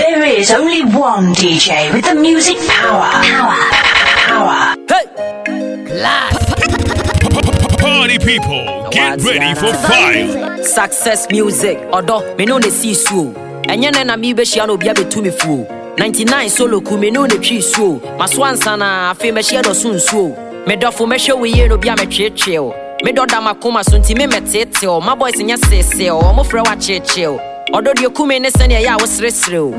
There is only one DJ with the music power. Power. Power. Hey! Class! Party people, get ready for five. Success music, odo, me no ne see so. Enye ne na mi be shia no bia betu me fuo. 99 solo ku me no ne twi so. Maso ansa na afi me shia do so nsuo. Me dofo me hwe we ye no bia me twetwe o. Me dɔda makoma so nti me mɛtete o. Ma boys nyɛ sese o. Ɔmo frɛ wa kyekye o. Ɔdɔ deɛ kume ne sɛnea ɛyɛ a woseresere o.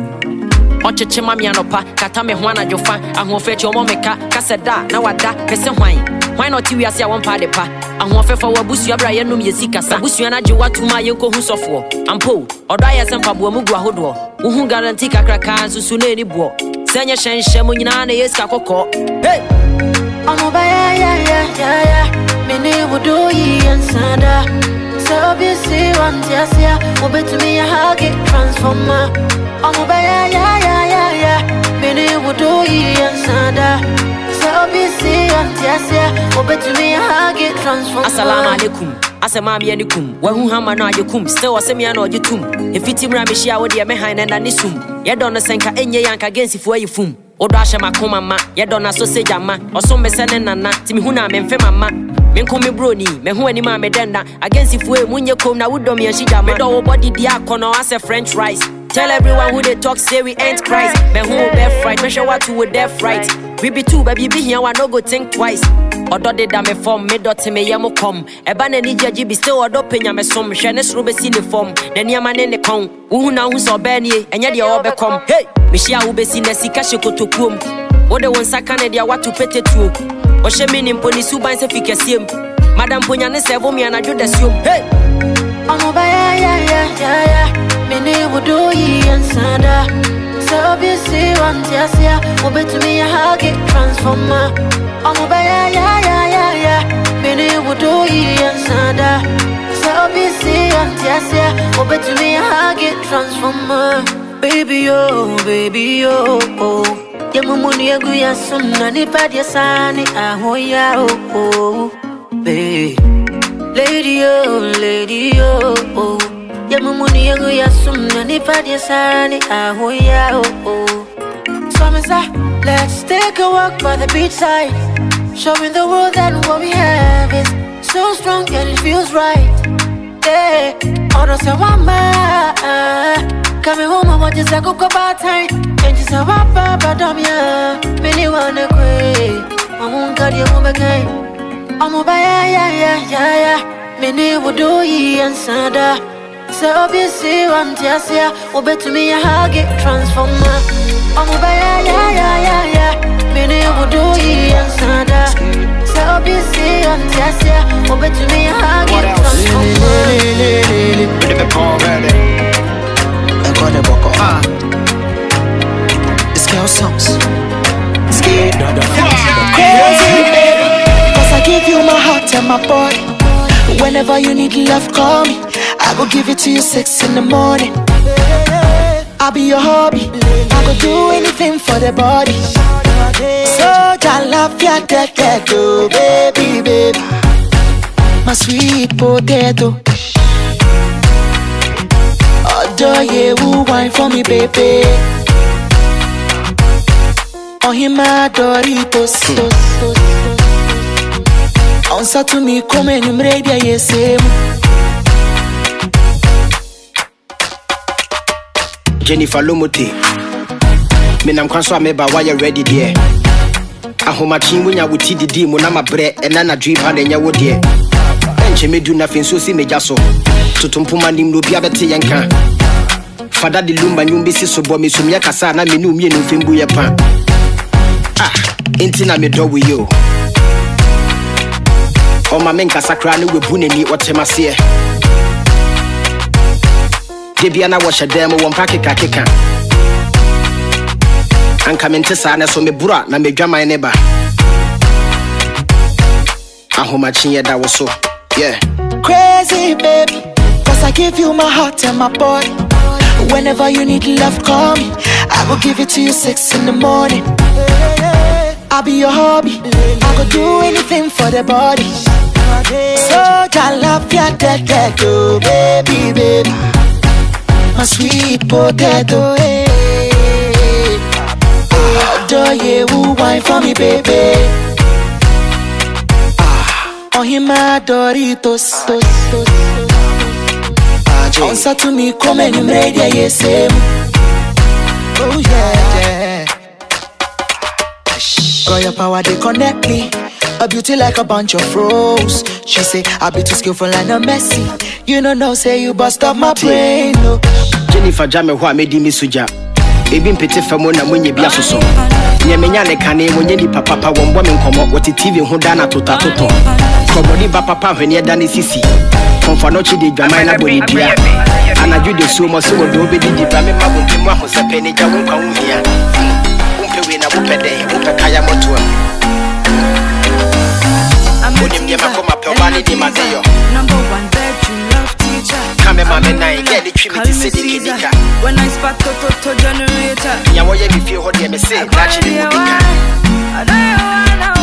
ɔkyekye ma me anɔpa kata me ho anadwofa ahoɔfɛ akyi ɔmɔ meka kasɛ da na wada pɛ sɛ hwan hwan na ɔte wiase a wɔmpa ade pa ahoɔfɛfa wɔ abusua berɛ a yɛnom yɛsi kasa abusua no agye woatom a yɛnkɔhu sɔfoɔ ampo ɔdɔ ayɛ sɛ mpaboa mu gu ahodoɔ wohu garanti kakrakaa nsusu na ɛni boɔ sɛ nyɛ hyɛnhyɛ mu nyinaa na ɛyɛ sika kɔkɔɔ hey! Ọmọ mene wodo yi yá yá yá, mi ní ibùdó yìí ẹ̀ ń sàdá. Ṣé obi sí wa ń tí a sí a, mo bẹ tún mi yá hági transformer. Ọmọ bá yá yá yá yá yá, mi ní ibùdó yìí ẹ̀ ń sàdá. Ṣé obi sí wa ń tí a sí a, mo bẹ tún mi yá transformer. assalamu alaikum asɛ maa meɛ ne kum wahu hama no agye kum still ɔsɛ mea na ɔgye tom ɛfiti mmra mehyia wo deɛ mehan ne na ne sum yɛdɔ no sɛ nka ɛnyɛ yɛ anka gensifoɔ fum wodɔ ahyɛ makoma ma yɛdɔ no sausage ama ɔsom me sɛ ne nana nti mehu no a memfe mama menko me broni meho anim a medɛnda agensifoɔ e munyɛ kom na wodɔ me ahyi gyama medɔ wo bɔde di akɔnɔ asɛ french rice Tell everyone who they talk say we ain't Christ. Me who be fright, me show what with death right. We be two, baby be here, I no go think twice. Odo de da me form, me dot me yemo come. Eba na ni jaji be still odo penya me som. Hwe ne sro be si ne form. Na ni ama ne ne kon. Wo hu na hu so be nie, enya de obe kom. Hey, me shia wo be si na sika hye kotokuom. Wo de won saka ne de watu pete tuo. Ɔhyɛ me ni mponi suban sɛ fi kɛseɛm madam ponya ne sɛ vo me anadwo da hey! Ọmọ bá yá yá yá yá yá, mi ní ibùdó yìí ẹ̀ ń sàdá. Ṣé obi sí wa ń tí a sí a, mo bẹ tún mi yá hági transformer. Ọmọ bá yá yá yá yá yá, mi ní ibùdó yìí ẹ̀ ń sàdá. Ṣé obi sí wa ń tí a sí a, mo bẹ tún mi yá hági transformer. Baby yo, baby yo, oh. Yẹ mumu ni egu ya sum na nipa diẹ sani ahoya oh oh. Babe. Lady oh, lady oh, oh. Ya mumu ni yangu ya sum na nipa diẹ sani ahoya oh oh. Me say, let's take a walk by the beach side, showing the world that what we have is so strong and it feels right. Yeah, oh no say one Coming home, I want just like a bad time. And just a wap up, I ya. Many wanna quit. I won't got you home again. ọmọ bá yá yá yá yá yá mi ní ibùdó yìí ẹ̀ ń sàdá ṣé obi sí wa ń tí a sí a obetumi yá hági transformer ọmọ bá yá yá yá yá yá mi ní ibùdó yìí ẹ̀ ń sàdá ṣé obi sí wa ń tí a sí a obetumi yá hági transformer. Mede me pɔn ready Ɛnkɔ ne bɔkɔ Scale songs Ski Crazy baby Cause I give you my heart my body Whenever you need love call me. I go give it to you six in the morning. I'll be your hobby. I go do anything for the body. So get get baby baby. My sweet potato. Ọ̀dọ̀ yewu wine for me baby? Ohima Doritos Onsa to me come enumere bia yesemu jennifer lomote menam kwan so a meba woayɛ ready deɛ ahomakye nya wo ti didi mu na mabrɛ ɛna nadwee pa na ɛnyɛ wo deɛ ɛnkyɛ mɛdu na afei si megya so toto mpoma nim na obia bɛte yɛ nka fada de lumba nwom bɛsi so bɔ mesomyɛ kasa na mene wo mmienu mfɛm bu yɛ pa. Ah, enti na medɔ wo yi o ɔma me nkasa koraa ne wabu n'ani ɔtem aseɛ de bia na wɔhyɛ dan mu wɔ mpa kekakeka anka mente saa ne so meboro a na medwaman ne ba. Ahomakye yɛ da wo so yeah. Crazy baby Cause I give you my heart and my body. Whenever you need love call me. I will give it to you six in the morning. I'll be your hobby. I go do anything for the body So I love ya get baby baby My sweet potato hey. adore you, wine for me, baby. Ah, oh, him Doritos. Answer to me, come and ready, yes, same. Oh, yeah, yeah. Got your power, they connect me. A beauty like a bunch of rose. She say, I be too skillful and I'm messy. You don't say you bust up my brain. No. jennifer gya me hɔ a medi me so gya ebi mpete fa mu na monyɛ bi asoso neɛ menya ne kane monyɛ nipa papa wɔmbɔ me nkɔmmɔ wɔte tv ho da na totatotɔ kɔbɔde ba papa ahweneɛ da ne sisi kɔmfa no kye de dwaman na ne dua anadwo de suo mɔ sɛ wɔde wobɛdidi bra mema wo mpɛ mu ahosɛpɛ ne gya wo nkwa wo na wopɛ dɛn wopɛ kaya mɔtoa wonim deɛ makɔma pɛ ɔba ne de madeyɔ Number one bedroom love teacher. ka me ma me nan gɛ de twi me te sɛ de generator. nea wɔyɛ me fie hɔ deɛ me se nakye ne mu di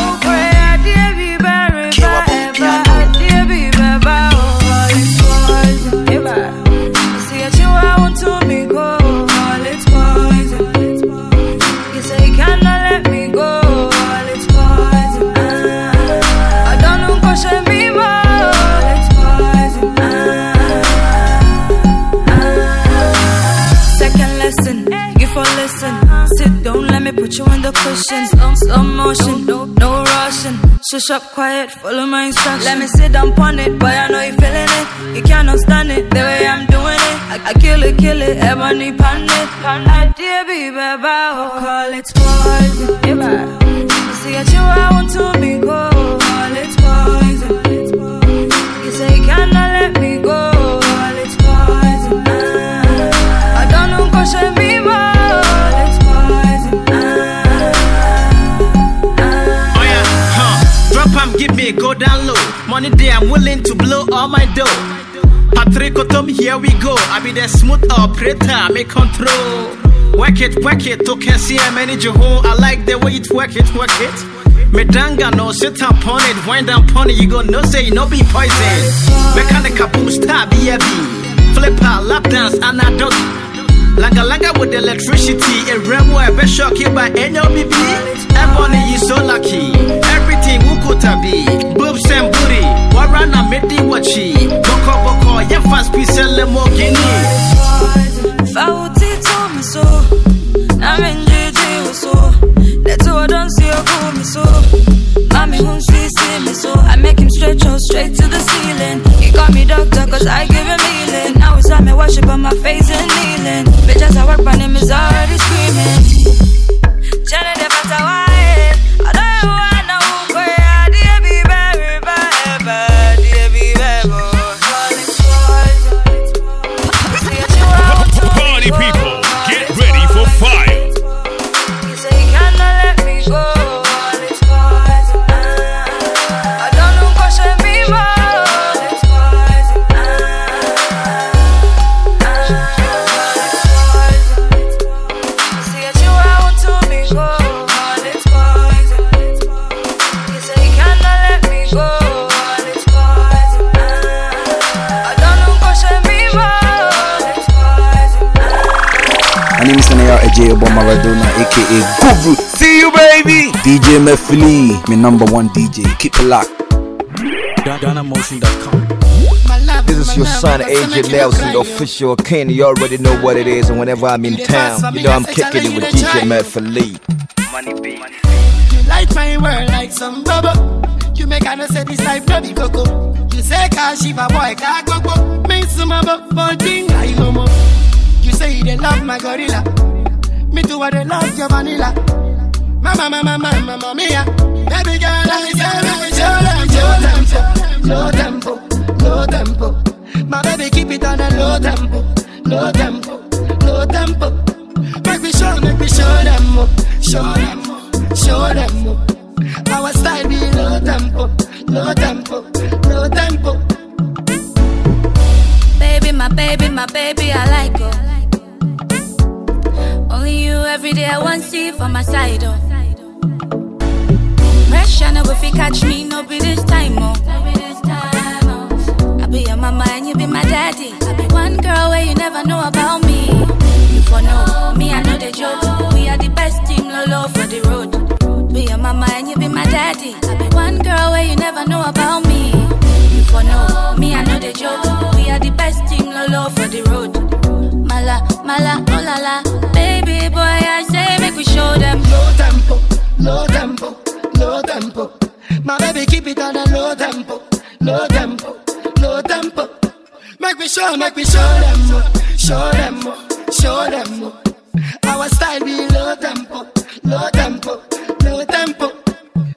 the cushion. Slow, slow motion, no, no rushing. Shush up quiet, follow my instructions. Let me sit down on it, boy, I know you feeling it. You cannot stand it, the way I'm doing it. I, I kill it, kill it, ebony pan it. I dear be baby, oh, call it poison. I see at you, I want to be cold. Call it poison. You say you cannot let me go. Call it poison. I don't know, question I'm willing to blow all my dough. Patrick Otom, here we go. I be the smooth operator, make control. Work it, work it, to can see I manage your. I like the way it work it, work it. Medanga no sit up on it, wind down on it, you go no say no be poison. Mechanical boom star BFB. Flipper, lap dance, and I don't. Langa langa with electricity, a realm where be shock you by NLBB. Ebony is so lucky. Everything wukuta be. Boobs and booty. Warana medi wachi. Boko boko, yeah fast piece lemogini. Fauti to me so. I'm in JJ so. That's why I don't see you call me so. Mommy won't see me so. I make him stretch out straight to the ceiling. He call me doctor cause I give him worship on my face and kneeling. Bitch, as I work, my name is already screaming. Better why? I Naya AJ Obama Maradona, aka Guru. See you, baby. DJ Mefili, my number one DJ. Keep it locked. This is your son, AJ Nelson, the official king. You already know what it is, and whenever I'm in town, you know I'm kicking it with DJ Matt Philippe. You light my world like some bubble. You make I know say this life no be coco. You say Kashiva boy ka gogo. Me some about bonding like momo. You say you dey love my gorilla. Me I dey love your vanilla. Mama, mama, mama, mama, mia. Baby girl, I say, baby, show them, low tempo, low tempo, low tempo. My baby keep it on a low tempo, low tempo, low tempo. Make me show, make me show them more, show them more, show them more. Our style be low tempo, low tempo, low tempo. Baby, my baby, my baby, I like you. Only you every day I want see for my side, oh. Pressure no go fi catch me, no be this time, oh. I be your mama and you be my daddy. I be one girl where you never know about me. You for know me, I know the joke. We are the best team, lolo for the road. Be your mama and you be my daddy. I be one girl where you never know about me. You for know me, I know the joke. We are the best team, lolo for the road. Mala, mala, oh la la. Baby boy, I say make we show them. Low tempo, low tempo, low tempo. My baby keep it on a low tempo, low tempo, low tempo. Make me show, make me show them show them show them. Our style be low tempo, low tempo, low tempo.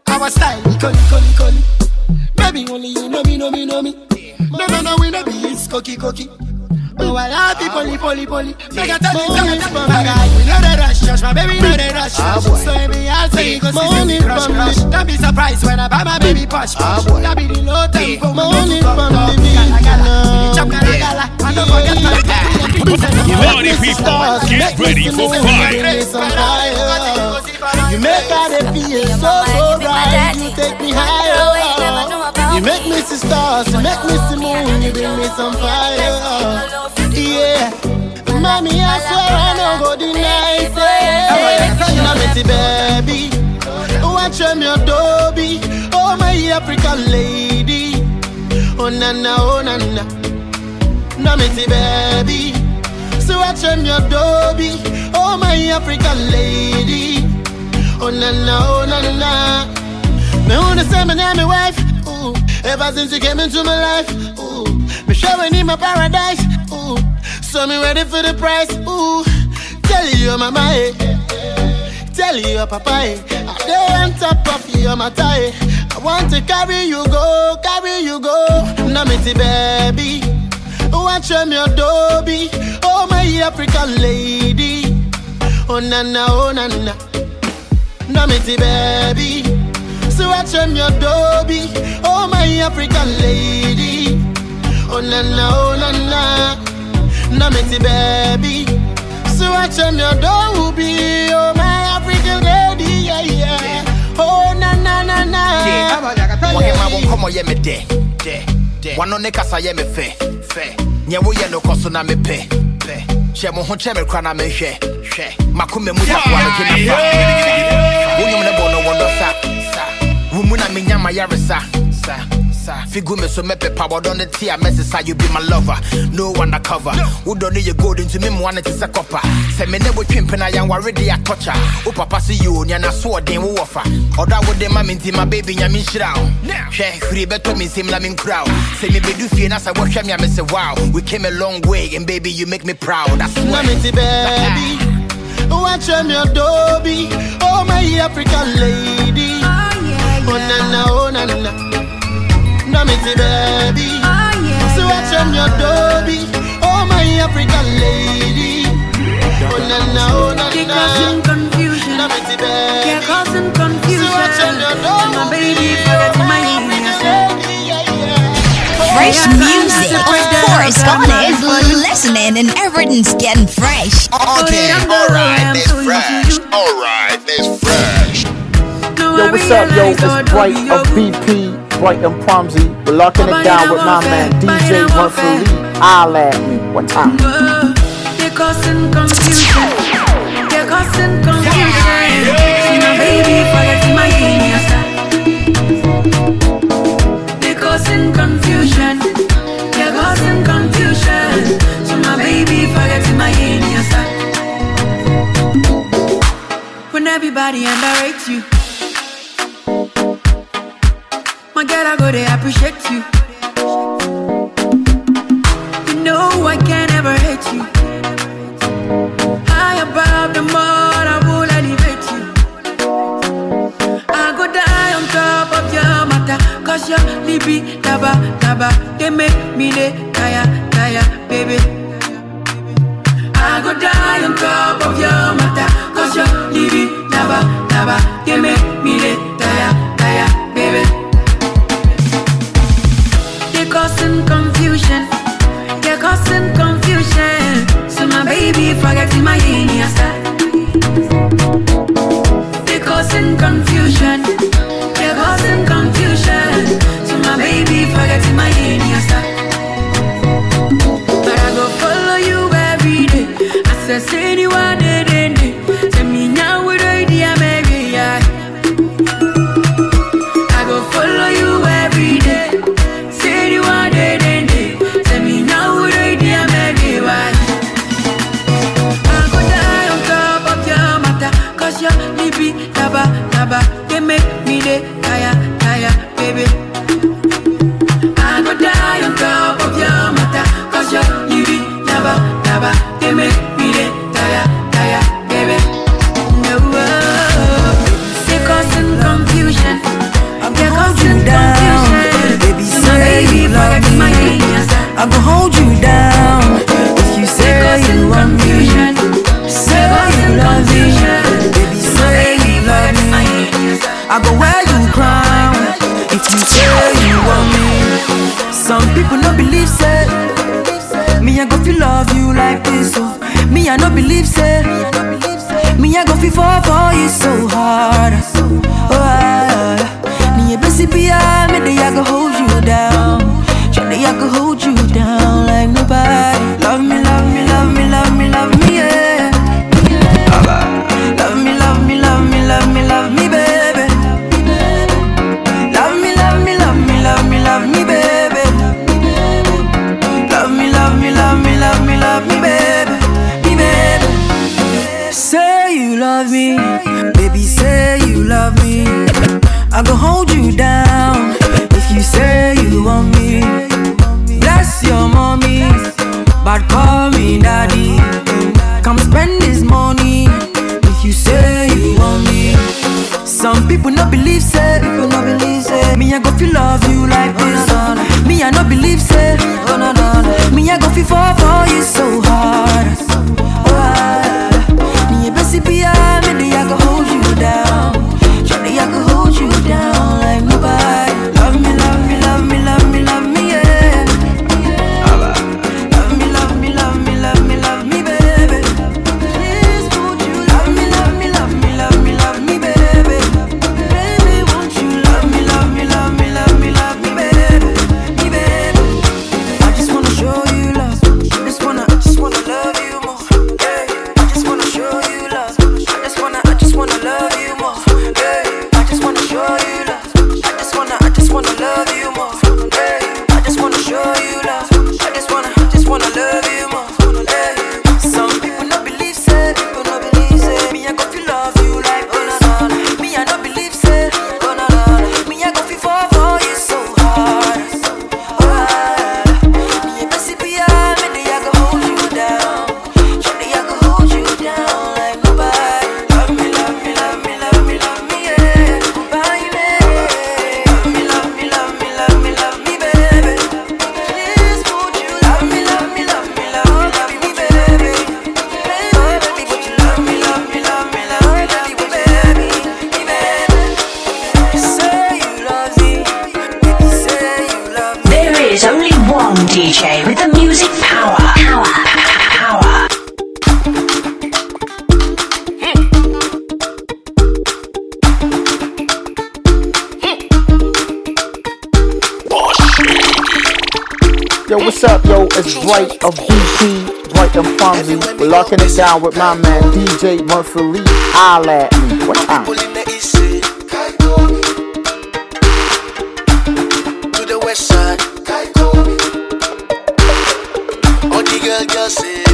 Our style be coli, coli, coli. Baby only you know me, know me, know me. No, no, no, we no be it's cookie, cookie. Oh, I love ah, you, poly, poly, poly. Make a tell you, tell you, tell you. We know the rush, rush, my baby know the ah, rush, rush. So every I'll say you go see me crush, crush. Don't be surprised when I buy my baby push, ah, push. That be the low tempo, money from the. Gala, gala, chop gala, gala. And don't forget my Party people, get ready for fire. You make the feel so, so right. You take me higher. You make me see stars, you make me see moon, you bring me some fire. Yeah, mommy, I swear I no go deny it. Now, me baby, watch them your Dobby. Oh my African lady, oh na na, oh na na. Me baby, so watch them your Dobby. Oh my African lady, oh na na, oh na na. Me wanna say my name, my wife. Ooh, ever since you came into my life. Ooh, me showing in my paradise. Ooh, so me ready for the price. Ooh, tell you you're my my. Tell you your papa. I dey on top of your matter. eh. I want to carry you go, carry you go. Me see baby. Watch them your Dobby. Oh my African lady. Oh na na, oh na na. Me see baby. Watch them your Dobby. Oh my African lady. Oh na na, oh na na. Now me baby. So watch them your Dobby. Oh my African lady. Yeah yeah. Oh na na na na. wɔhe ma wo nkɔmmɔ yɛ me dɛ dɛ wano ne kasa yɛ me fɛ fɛ nyɛ woyɛ no kɔ so na mepɛ pɛ hyɛ mo ho kyɛ me kora na mehwɛ hwɛ makoma mu safoa no gye me fa wonwom ne bɔ no wɔ dɔ sa mu na menya ma yaresa sa sa. Figu me so mɛpepa wɔdɔ no te a mɛsesa you be my lover. No undercover. Wodɔ no yɛ gold nti me no te sɛ kɔpa sɛ me ne wotwe mpena yɛnware de atɔkya wo papa se yo nea nasoɔden wowɔ fa ɔdɔ a wode ma me nti ma baby nyame nhyira wo hwɛ hwiri bɛtɔ me nsɛm na menkura wo sɛ mebɛdu fie na sɛ wohwɛ me a mese wow? We came a long way and baby you make me proud I swear. Now me baby. Watch your Dobby. Oh my African lady. Oh na na, oh na na. Now me see baby. Oh, so watch them your. Oh my African lady. Oh oh na You're causing confusion. Now me see baby. Causing confusion. So watch them your. My baby, forget my. Oh, fresh oh, music, of course. God is listening and everything's getting fresh. Okay, alright, it's fresh. Alright, it's fresh. Yo, what's up, yo? It's Bright of BP, Bright and Promsy. We're locking it down with my man DJ Run Lee. I'll at me one time. You're causing confusion. You're causing confusion. See my baby, forget my innocence. You're causing confusion. You're causing confusion. So my baby, forget my innocence. When everybody underrates appreciate It's Bright of DC, Bright and Fonzie. We're locking it down with my man DJ Murphy Lee. I'll at me. What time? To the west side, all the girl just say.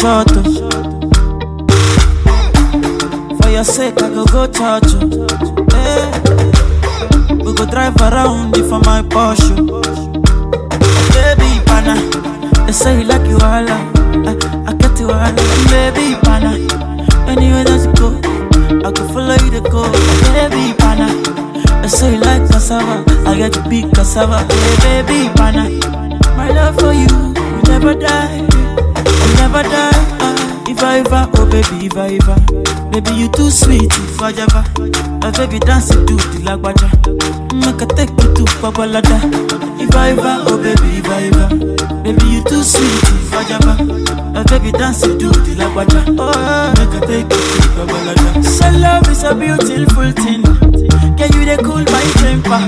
short. For your sake, I go go touch you. Hey. We go drive around you for my Porsche. Baby, pana. They say you like you all. I, eh, I get you all. Baby, pana. Anywhere that you go, I go follow you to go. Baby, pana. They say you like cassava. I get you big cassava. Hey, baby, pana. My love for you will never die never die. Uh, if I ever, oh baby, if I ever. Baby, you too sweet, if I ever. Uh, baby, dance it to the lagwaja. Make I take you to Babalada. If I ever, oh baby, if I ever. Baby, you too sweet, if I ever. Uh, baby, dance it to the lagwaja. Oh, make I take you to Babalada. So love is a beautiful thing. Can you they cool my temper?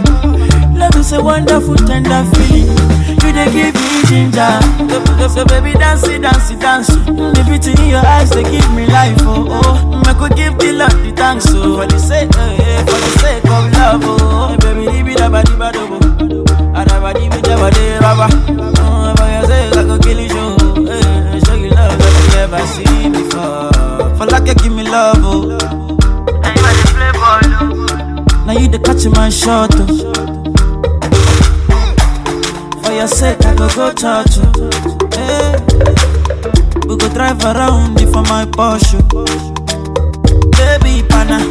Love is a wonderful, tender feeling. They give me ginger. So, so, so baby dance it, dance it, dance it. The beauty in your eyes they give me life. Oh oh, I could give the Lord the thanks. Oh, for the sake, eh, eh, for the sake of love. Oh, baby, di bi da ba di ba do bo. Ada ba di bi da ba de ba ba. Oh, for your sake I could kill you. Show, eh, show you love that you never seen before. For like you give me love. Oh. Oh. Now you the catch my shot. Oh. Your sake, I go go touch you. Hey. We go drive around it for my Porsche. Baby pana,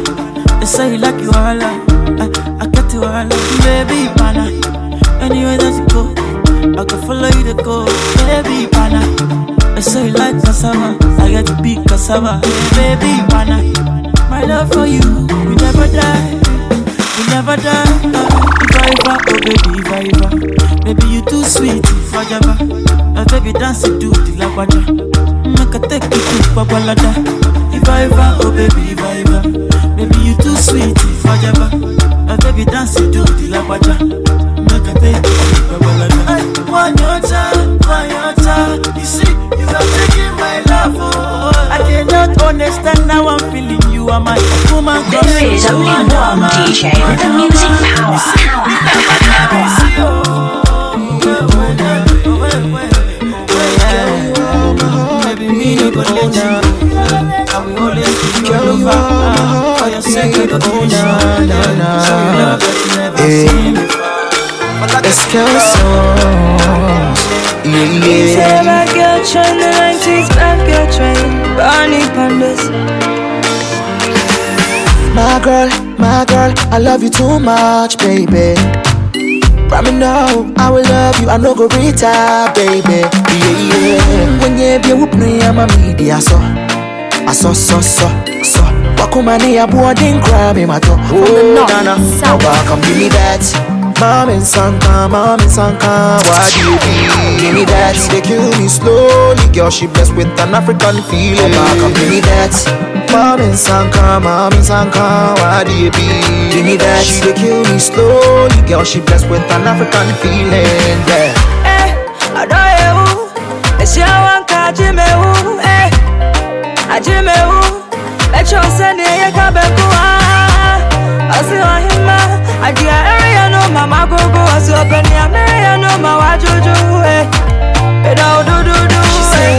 they say you like you all. I, I get you all. Baby pana, anywhere that you go, I can follow you to go. Baby pana, they say you like cassava. I get to be cassava. Baby pana, my love for you, we never die. We never die. Uh, Iva Iva, oh baby Iva Iva. Baby you too sweet, Iva Java. Uh, baby dance it to the lagwaja. Make I take you to Babalada. Iva Iva, oh baby Iva Iva. Baby you too sweet, Iva Java. Uh, baby dance it to the lagwaja. Make I take you to Babalada. Ay, One your time, one your time. You see, you are taking my love. Oh, I cannot understand how I'm feeling. You are my woman. There is only one DJ with the music power. Baby, me no go let you go. I will always be your lover. For your sake, I go give you show. Show you love that you never seen before. Escalation. Yeah, Say yeah. bad girl train, the 90s bad girl train. Barney Pandas. My girl, my girl, I love you too much, baby. Promise now, I will love you, I no go retire, baby. Yeah, yeah. When you be with me, I'm a media, so. I saw, so, so, so. Wakumani, a boarding crab in my toe. Oh, Nana, now come give me that. Mom and Sanka, mom and Sanka, why do you be? Give me that. They kill me slowly, girl. She blessed with an African feeling. Now come give me that. Mom and Sanka, mom and Sanka, why do you be? Give me that. She they kill me slowly, girl. She blessed with an African feeling. Yeah. Eh, adore you. Eshi awan ka jime wu. Eh, ajime wu. Echo send ye kabeku ah. Asi ohima. Adia area no mama go go. Asi open ya area no ma wajuju. Eh, eda do do do. She say,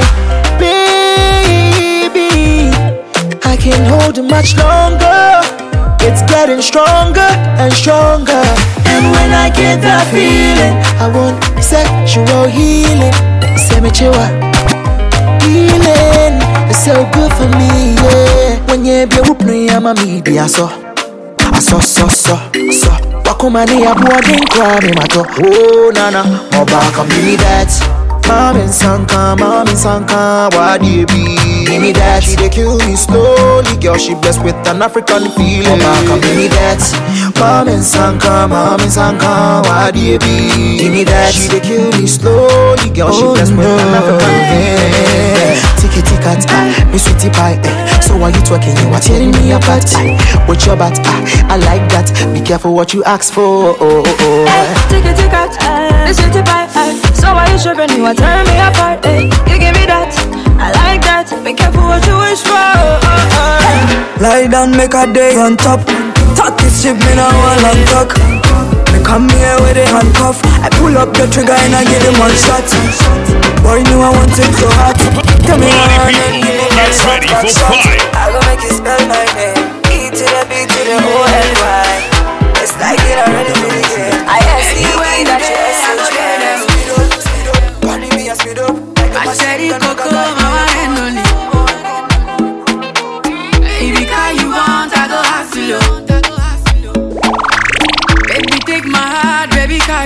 baby, I can't hold it much longer. It's getting stronger and stronger. And when I get that feeling, I want sexual healing. Say me chiwa. Healing is so good for me, yeah. When you be whoop me, I'm a media, so. Ah, I saw, so, so, so. Wakumani, a boarding crab in my toe. Oh, nana, back, come give me that. And Sanka, and Sanka, why do you be? Give me that. She they kill me slowly, girl. She blessed with an African feeling. Come give me that. And Sanka, and Sanka, why do you be? Give me that. She they kill me slowly, girl. She oh, blessed with an African feeling. Ticky tick at ah, me sweetie pie. Eh. So why you twerking? You are tearing me apart. Ah. With your butt, ah, I like that. Be careful what you ask for. Oh, oh, oh. Tick it, tick it, this is it by So why you tripping? You want tear me apart? Eh? You give me that, I like that. Be careful what you wish for. Lie down, make a day on top. Talk this shit, me now one long talk. Me come here with a handcuff. I pull up the trigger and I give him one shot. Boy, knew I want it so hot. Tell me how I Get ready for fight. I gon' make you spell my name. E to the B to the O N Y. It's like it already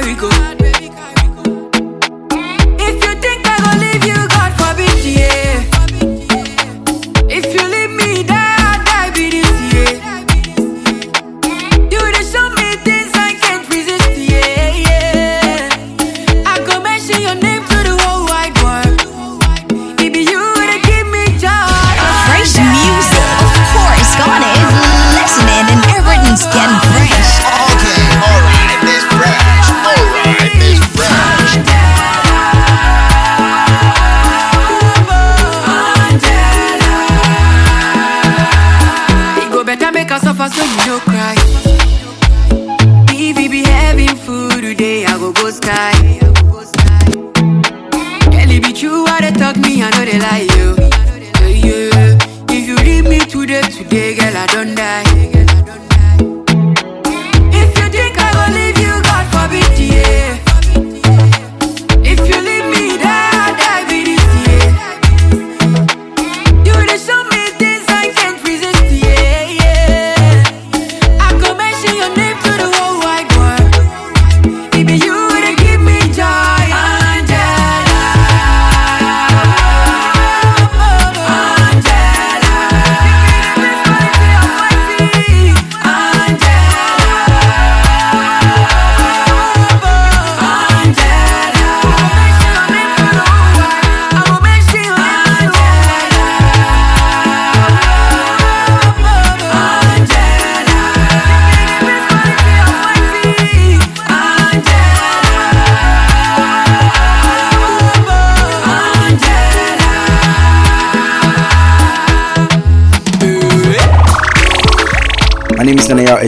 carry go.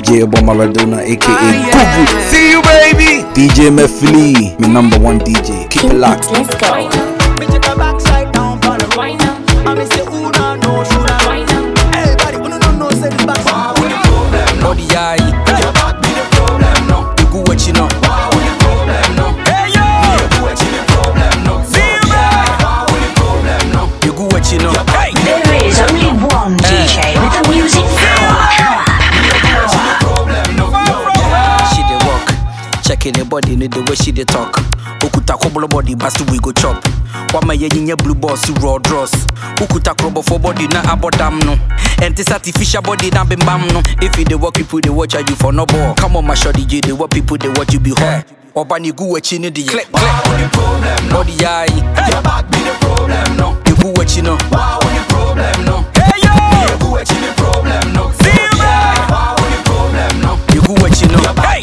Name is Naya AJ Obo Maradona, aka Gugu. Ah, See you, baby. DJ Mefili, my number one DJ. Keep it locked. Let's go. The body, need the way she dey talk. Okuta kobolo body, basti we go chop. Wama ye nye blue boss, raw dross. Ukuta krobo for body, na abodam no. And this artificial body, na bim bam no. If you dey work, people they watch you for no ball. Come on, my shorty, you dey work, people they watch you be hot. Obani gu we chini di click click. Body eye, your back be the problem no. You gu we chino. Wow, the problem no. Hey yo, you gu we chini problem no. You man. Wow, the problem no. You gu we chino. Hey,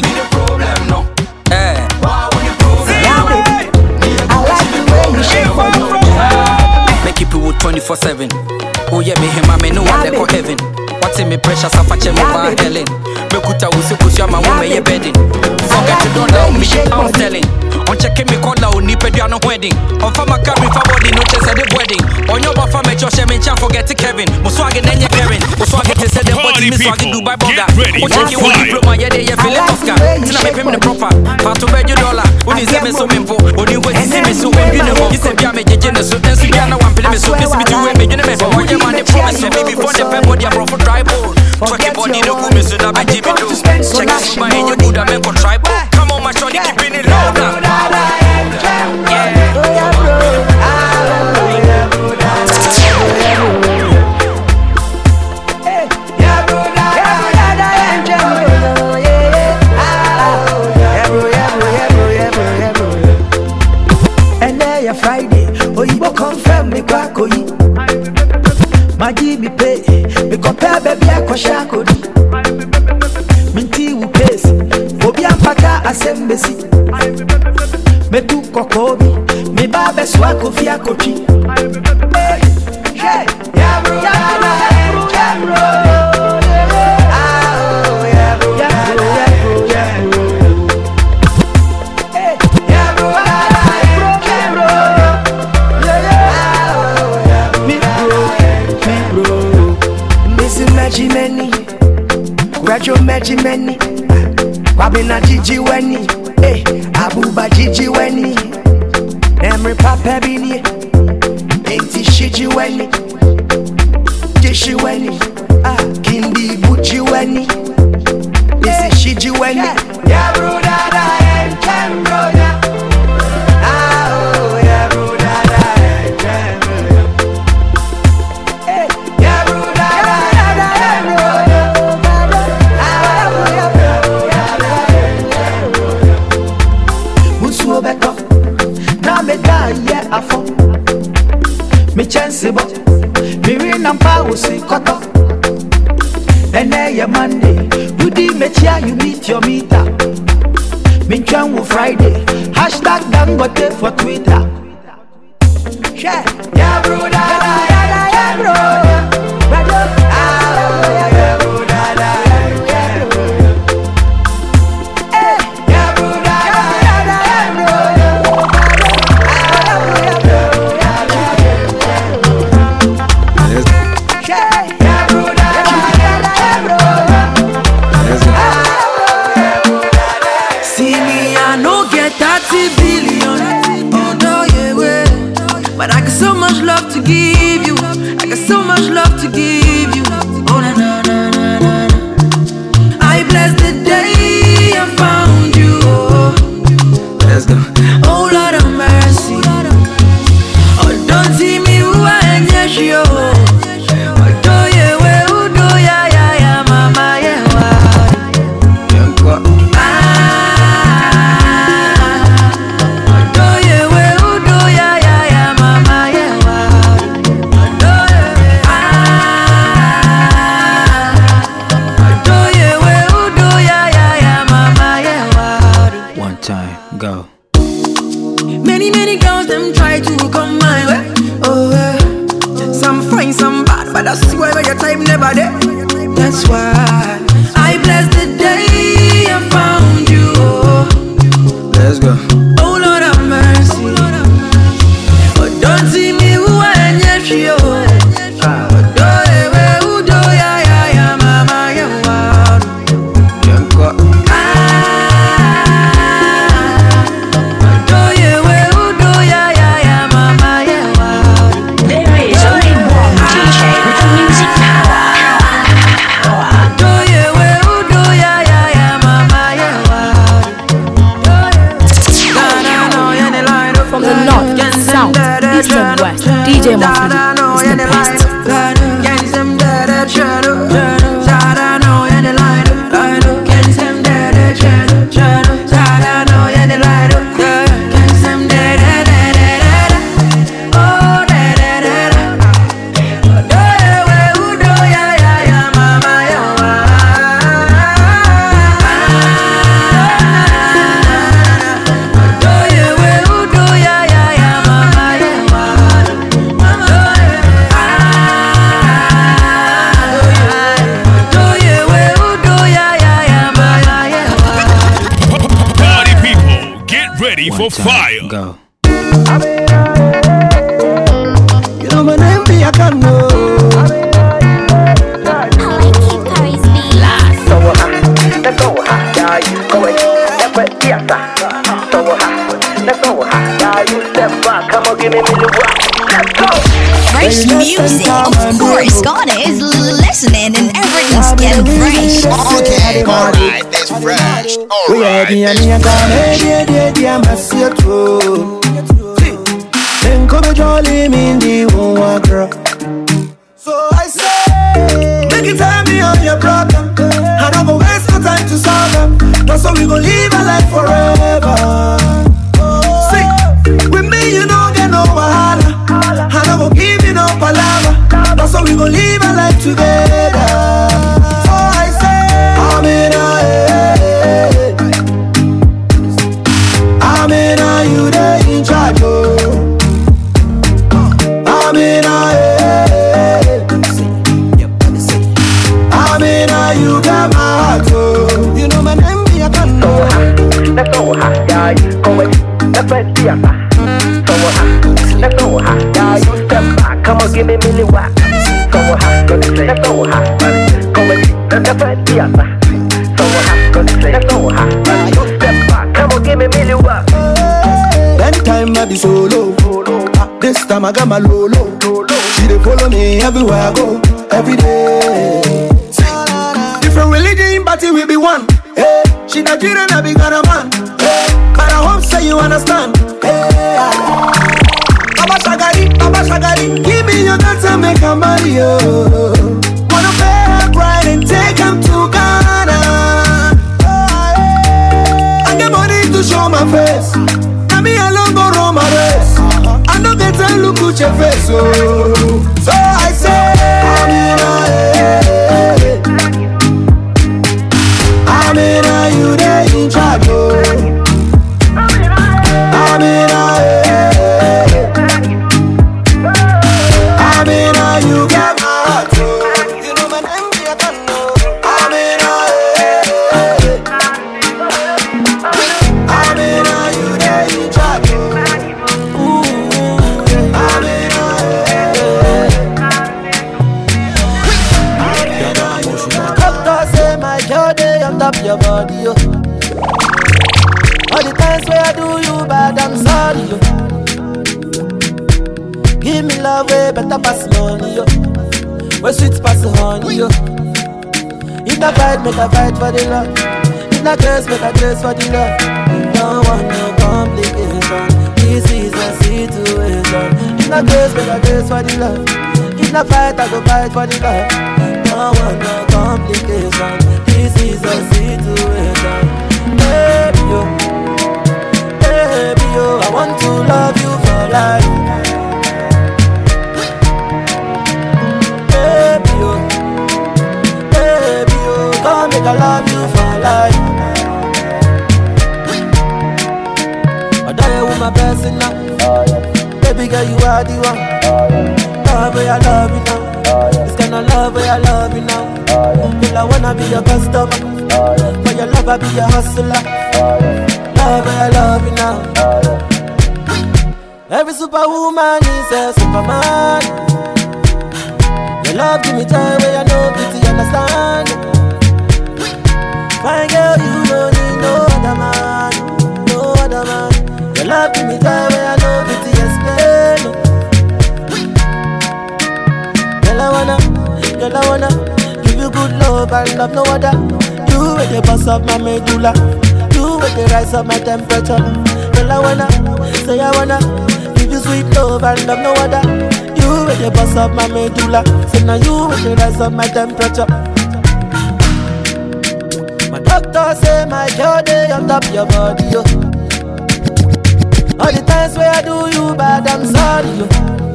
24/7. Oh yeah, me me no one they call heaven. What's in pressure, suffer so chemo by Helen. Me kuta usiku, si ama woman, yeah bedding. Forget to don't know me, I'm telling. On checking me, call out, nip a no wedding. On farmer carry for body, no chance at the wedding. On your buffer, make your shame, chan forget to Kevin. Muswag and then you Kevin. Muswag it, say, them body, miss swag, Dubai Bonga. On check you, one diploma, yeah, they, yeah, Philip Oscar. Tina, me, pay me the proper. Part to bed, you dollar. When is me so mempo? When you wait, see me so, when you know, you said, yeah, me, jene, so, then, so, yeah, no one, pay me so, this me, do it, me, you know, me, but when you man, they promise, so, maybe before the pen, body, I brought for Fuck your body, no good, me, so, that, be, Jimmy, do. Check this, my, in your good, I make for tribal. Come on, my shorty, keeping it low, now. ɛnɛ yɛ friday confirm me akɔyi magye mi pe mekɔpɛ baabi akɔhyɛ akɔdi menti wo obi ampaka asɛm bɛsi kɔkɔɔ bi meba bɛsoa kofi akɔtwi Many, Wabina Gigi Weni, hey, Abuba Gigi Weni, Emre Papa Bini, Enti Shiji Weni, Dishi Weni, ah, Kindi Buchi Weni, Missy Shiji Yabro Dada and Cambroda. Mekyɛnse bɔ mewe nampa wo se kɔtɔ ɛnɛ yɛ monday. Wodi mekyia you meet your meter. Mentwɛn wo friday. Hashtag dangote for twitter. Hwɛ yabro Gamma Gamma Lolo. She dey follow me everywhere I go. make a dress for the love. You don't want no complication. This is a situation. In a dress, make a dress for the love. In a fight, I go fight for the love. Don't want no complication. This is a situation. Baby, yo. Baby, yo. I want to love you for life. make I love you Baby girl, you are the one. Love where I love you now. This kind of love where I love you now. Girl, I wanna be your customer. For your love, I be your hustler. Love where I love you now. Every superwoman is a superman. Your love give me joy where I know beauty understand. Fine girl, you don't need no other man, no other man. Your love give me joy where I Girl, I wanna, girl, I wanna give you good love and love no other. You with the boss of my medulla, you with the rise of my temperature. Girl, I wanna, say I wanna give you sweet love and love no other. You with the boss of my medulla, Say now you with the rise of my temperature. My doctor say my girl they on top your body, yo. All the times where I do you bad, I'm sorry, yo.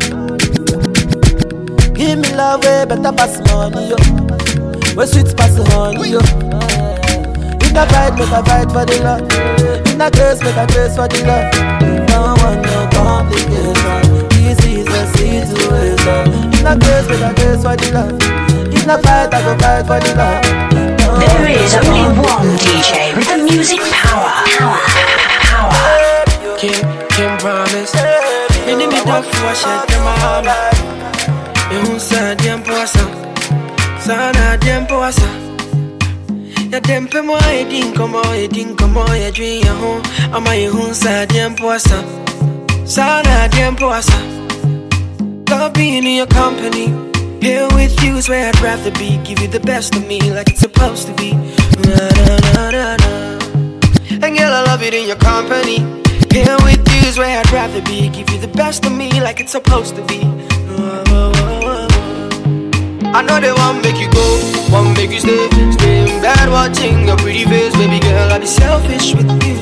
Give me love way better pass money, yo. Where sweet pass honey, yo. In a fight, make a fight for the love. In a grace, make a grace for the love. No one, no complication. This is the situation. In a grace, make a grace for the love. In a fight, I go fight for the love. No There is only one DJ with the music power. Power. Power. Kim, Kim promise. Me ni me done for a shit in my arm. Me hun sa diem poasa. Sana with you is where I'd rather be. Give you the best of me like it's supposed to be. Na, na, na, na. And girl, I love it in your company. Here with you is where I'd rather be. Give you the best of me like it's supposed to be. I know they want make you go, want make you stay, stay in bed watching your pretty face, baby girl. I'll be selfish with you,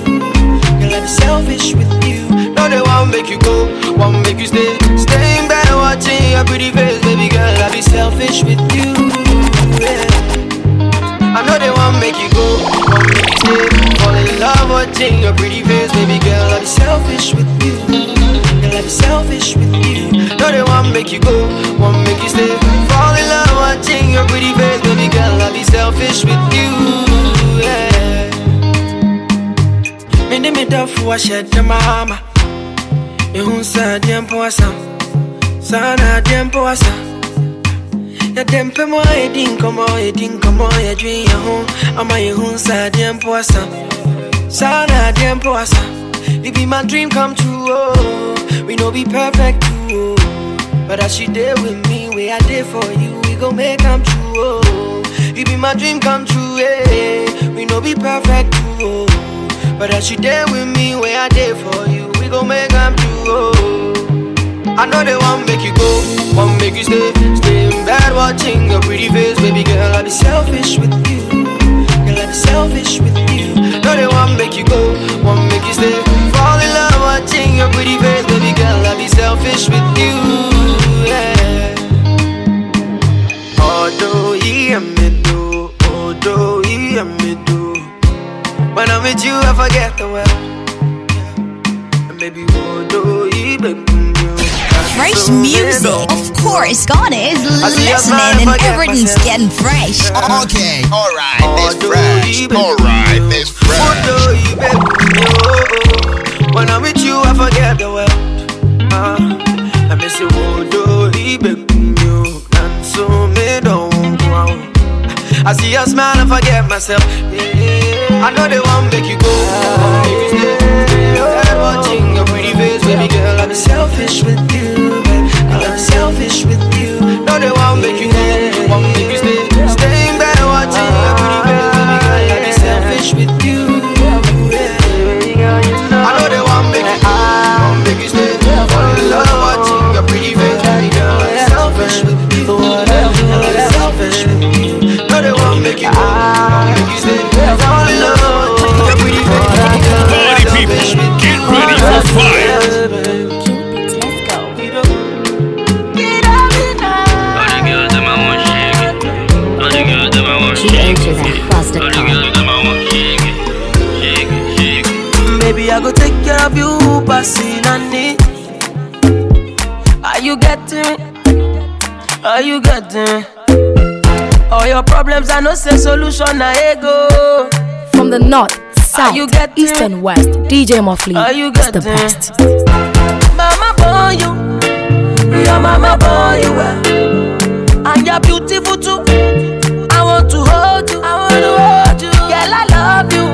girl. I be selfish with you. Know they want make you go, want make you stay, stay in bed watching your pretty face, baby girl. I be selfish with you. Yeah. I know they want make you go, want make you stay, fall in love watching your pretty face, baby girl. I be selfish with you, girl. I be selfish with you. Know they want make you go, want make you stay, fall in love watching your pretty face, baby girl. I'll be selfish with you. Yeah. Me ni me da fu a shed the mama. Me hun sa diem poasa, sana diem poasa. Ya dem pe mo e din komo e din komo ya dream ya ho. Ama ye hun sa diem poasa, sana diem poasa. It be my dream come true, oh. We no be perfect, too. But as she there with me, where I did for you, we gon' make come true, oh. It be my dream come true, eh. We no be perfect, too. But as she there with me, where I did for you, we gon' make come true, oh. I know they want make you go, want make you stay, stay in bed watching your pretty face, baby girl. I be selfish with you, be selfish with you. Know they want make you go, want make you stay, fall in love watching your pretty face, baby girl. I be selfish with you, yeah. Although he am me do, although he am me do. When I'm with you, I forget the world. And maybe although he been Fresh music, course. God is listening and everything's getting fresh. Okay, alright, that's fresh. Alright, that's fresh. When I'm with you, I forget the world. Uh, I miss you, Wodo, Ibe, you, and so me don't go out. I see your smile and forget myself. Yeah. I know they want make you go. want make you stay. Stay watching your pretty face, baby girl. I be selfish with you, Are you getting me? All your problems, I know say solution, I go. From the north, south, you getting east, and west, DJ Muffley Are you is the best. Mama born you, your mama born you well, and you're beautiful too. I want to hold you, I want to hold you, girl. I love you,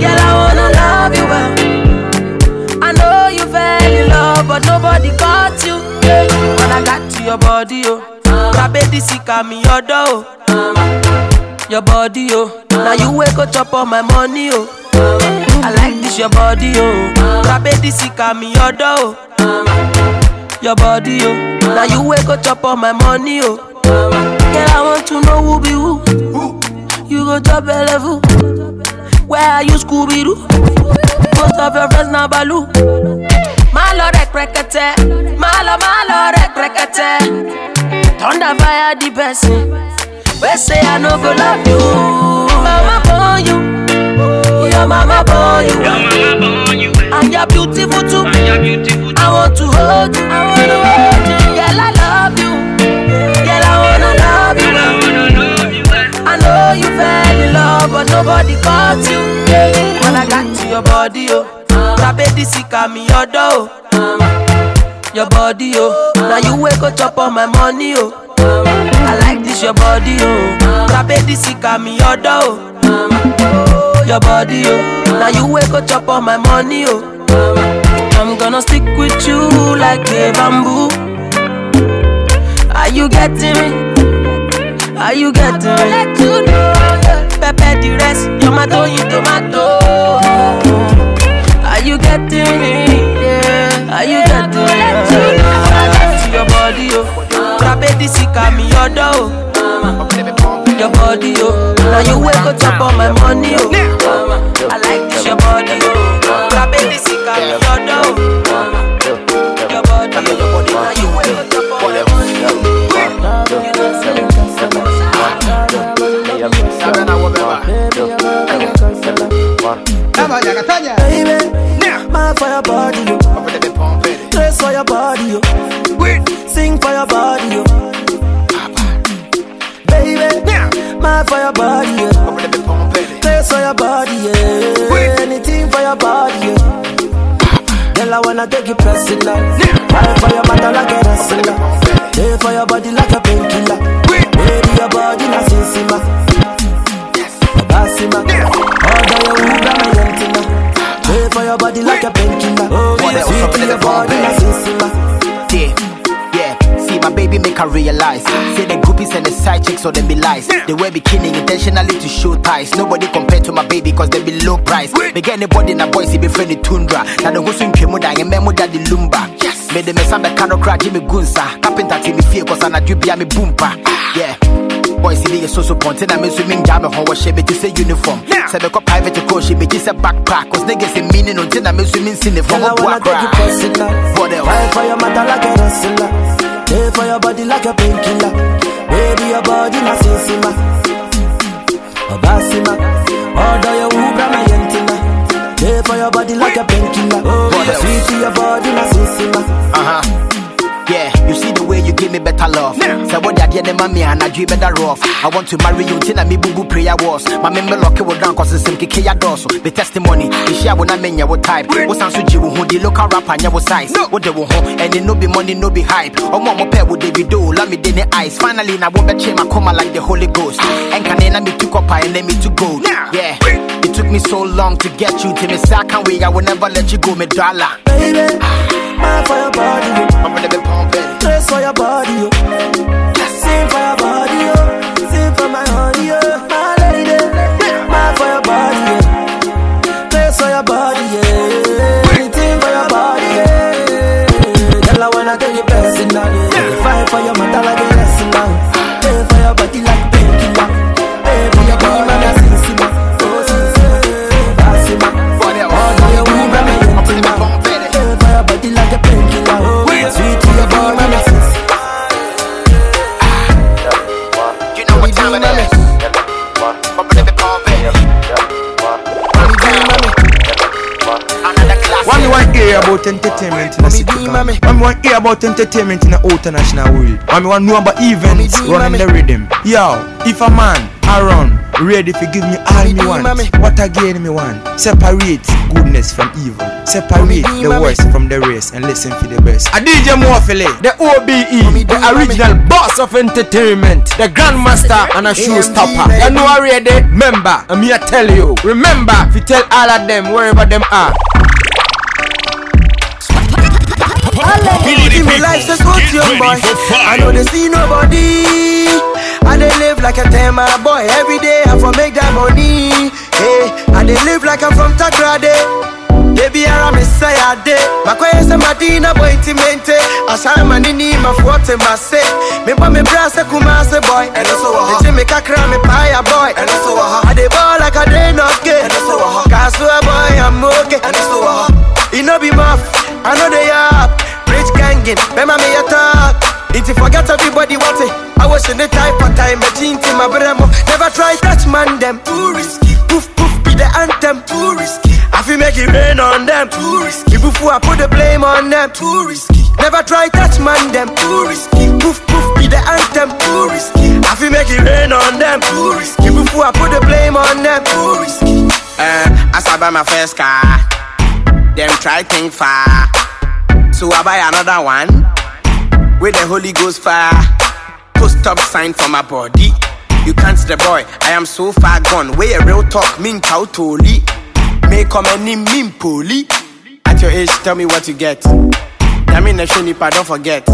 girl. I wanna love you well. I know you fell in love, but nobody caught you. When I got to your body, oh, Kabedi sika me your door, oh. your body, oh. Now you wake up chop all my money, oh. I like this your body, oh. Kabedi sika me your door, oh. your body, oh. Now you wake up chop all my money, oh. Girl, I want to know who be who. You go chop level. Where are you, Scooby Doo? Most of your friends now Baloo. Malo rek rekete, malo malo rek rekete. Thunder fire the person. We say I no go love you. Mama born you, your mama born you. And you're beautiful too. I want to hold you, I wanna hold you. Girl, I love you. Girl, I wanna love you. Eh. I know you fell in love, but nobody caught you. When I got to your body, oh, uh-huh. Rabedi sika me your door, uh-huh. Your body, oh. Now you wake up chop on my money, oh. I like this your body, oh. Rabedi sika me your door, your body, oh. Now you wake up chop on my money, oh. I'm gonna stick with you like a bamboo. Are you getting me? Are you getting me? Let you know. Pepper the rest, tomato you tomato. Are you getting me? Yeah. Are you getting me? Yeah. To your body, oh. Trapezi sika mi yodo, oh. Your body, oh. Now you wake up chop all my money, oh. I like this your body, oh. Trapezi sika mi yodo, oh. Your body, oh. Now you wake up chop all my money, oh. Baby, mad for your body, yo. Dress for your body, yo. Sing for your body, yo. Baby, mad for your body, yo. Dress for your body, yeah. Anything for your body, yeah. Girl, I wanna take you personal. Ride for your matter like a wrestler. Stay for your body like a painkiller. Baby, your body na sinsima. Basima. Order your Uber, my yentina. Stay for your body like a painkiller. Oh, yeah, sweet to your body na sinsima. Yeah, my baby make her realize. Say the groupies and the side chicks or them be lies. They wear bikini intentionally to show ties. Nobody compared to my baby cause they be low price. Me get anybody in a boy see be friendly tundra. Now the who's in Kemu da memo di lumba. Yes. Me the mesa me kano crack Jimmy Gunsa. Carpenter team me fear cause I na dribia me boompa. Ah. Yeah. Boys see me so so ponte na me swimming jam ho wa shebe to say uniform. Say be ko private coach she be just a backpack cause niggas say meaning until na me swimming sin the Girl, I from wanna take you personal. What else? Ride for your matter like a wrestler. Stay for your body like a painkiller. Baby, your body na sinsima. Obasima. Order your Uber, my yentina. Stay for your body like a painkiller. Oh, sweet to your body na sinsima. Uh huh. Yeah, you see the way you give me better love. Say what that yeah, mommy and I dream better off. I want to marry you, tina me boo boo prayer was. My member lock it down cause it's kiki ya. The testimony, the share when I mean what type. What's you who the local rapper and your size. What they will home and it no be money, no be hype. Oh mama pair with David do, let me in the eyes. Finally, now won't bet my coma like the Holy Ghost. And can I me to copper and let me to go. Yeah, it took me so long to get you to me. So I can't wait, I will never let you go, me dollar. Baby, for your body. I'm gonna be pumping. Dress for your body, hear about entertainment in a city, you want hear about entertainment in the international world, you want know about events running the rhythm. Yo, if a man around ready to give me all me want, what again me want? Separate goodness from evil. Separate the worst from the rest and listen for the best. A DJ Morphile, the OBE, the original boss of entertainment, the grandmaster and a showstopper. You know already? Remember, I'm here tell you. Remember, if you tell all of them wherever them are. Living life so good, young boy. I know they see nobody. I they live like a tema boy. Every day I for make that money. Hey, I they live like I'm from Takrade. Baby, I miss say I did. My quiet say Madina boy timente. Asana manini ma forte ma say. Me pa me brass a kumase boy. And also a hot. Me kakra me paya boy. And also a hot. I dey ball like a day not gay. And also a hot. Kasoa boy, I'm okay. And also a hot. It no be muff. Gangin. Bema me a talk. If you forget everybody want it. I was in the type of time, teen to my bremo. Never try touch man them. Too risky. Poof poof be the anthem. Too risky. I feel make it rain on them. Too risky. Before I put the blame on them. Too risky. Never try touch man them. Too risky. Poof poof be the anthem. Too risky. I feel make it rain on them. Too risky. Before I put the blame on them. Too risky. Uh, as I buy my first car, them try think far. So I buy another one with the Holy Ghost fire. Post stop sign for my body. You can't the boy, I am so far gone. Where a real talk, mean cow toli. May come any mean poli. At your age, tell me what you get. I mean, the show nipa, don't forget.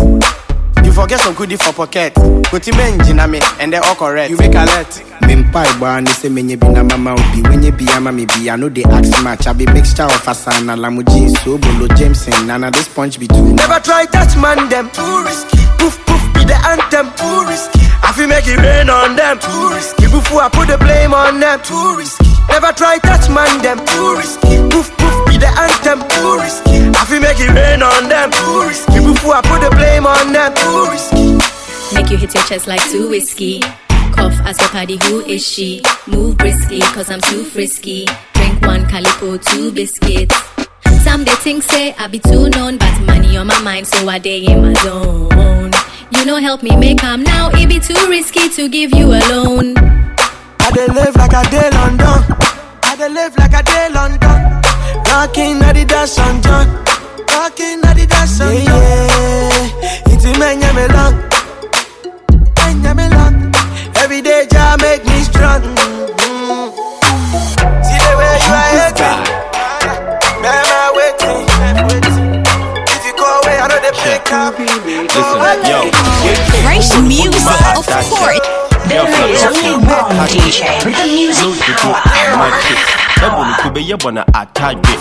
You forget some goodie for pocket. Go to me, me, and they're all correct. You make a let. Mimpai boy, and say menye bi na mama obi when you be ama me be I know they ask much. I be mixture of asana lamuji so bolo Jameson nana this punch be too. Never try touch man them. Too risky. Poof poof be the anthem. Too risky. I feel make it rain on them. Too risky. Before I put the blame on them. Too risky. Never try touch man them. Too risky. Poof poof be the anthem. Too risky. I feel make it rain on them. Too risky. Before I put the blame on them. Too risky. Make you hit your chest like too whiskey. Cough, ask your party who is she. Move briskly, cause I'm too frisky. Drink one calico, two biscuits. Some they think say I be too known, but money on my mind, so I day in my zone. You know, help me make am now. It be too risky to give you a loan. I dey live like I dey London. I dey live like I dey London. Rocking at the dash on John. Rocking at the dash on John. Yeah, it's a man me long. Man me long. Every day Jah make me strong. Mm. See the way you are hating. Man, I waiting. If you go away, I know they pick up. Listen, yo, Fresh music, of course. There only one DJ with the music power. ɛbɔ no kube yɛbɔ no atadwe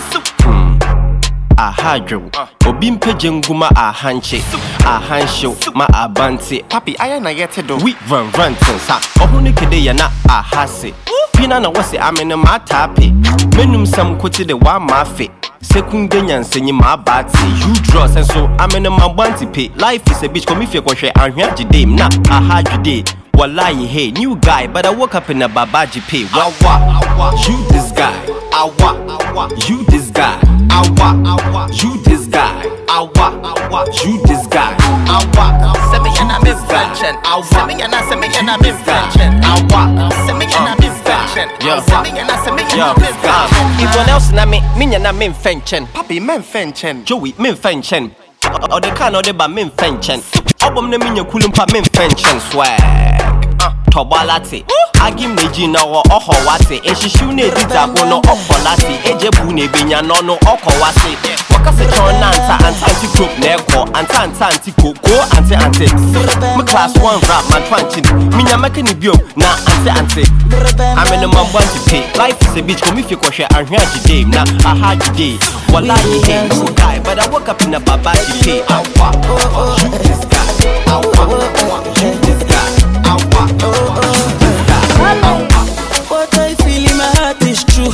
ahadwew obi mpagye nguma ahankye ahanhyew ma abante papi ayɛ na yɛte do wi vrɛnvrɛntensa ɔho no kede yɛ na ahase pina na wɔse ame no maataape menum sɛm kote de woama afe sekunde nyansanyi maabaate you draw sɛ nso ame no mabɔante pe life is a beach kɔmi fie kɔhwɛ ahwe agyedem na ahadwede Wallahi, hey, new guy, but I woke up in a babaji pay. Wawa, you this guy. Awa, you this guy. Awa, you this guy. Awa, you this guy. Awa, Send me an I'm invention. Send me an I send me an I'm invention. Awa, Send me an I'm invention. Yo. Send me an I send me an Yo, I'm invention. if one else na me, me na me mfenchen. Papi, me mfenchen. Joey, me mfenchen. Or the can or the ba me mfenchen. Album na me mfenchen swag. tɔbɔ late agim na egyi na ɔwɔ ɔhɔ wate ehyehyɛw na edi dabo no ɔkɔ late egye bu na ebenya na ɔno ɔkɔ wase wɔkasa kyɛn na anta anta anti krop na ɛkɔ anta anta anti ko ko ante ante. Me class one rap ma to ankyi me nya mɛka ne biom na ante ante. Ame no ma mbɔ ante pe life is a beach kɔmi fie kɔhwɛ ahwe agyede na aha agyede wɔlayi hey you guy but I woke up in a babaji pay. Awa you this guy awa you What I feel in my heart is true.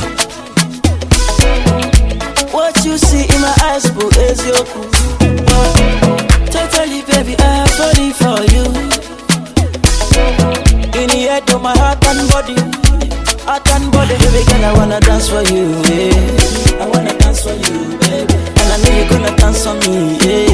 What you see in my eyes, boo, is your cool. Totally, baby, I'm falling for you. In the head of my heart and body, heart and body, baby girl, I wanna dance for you. Yeah. I wanna dance for you, baby, and I know you're gonna dance on me. Yeah.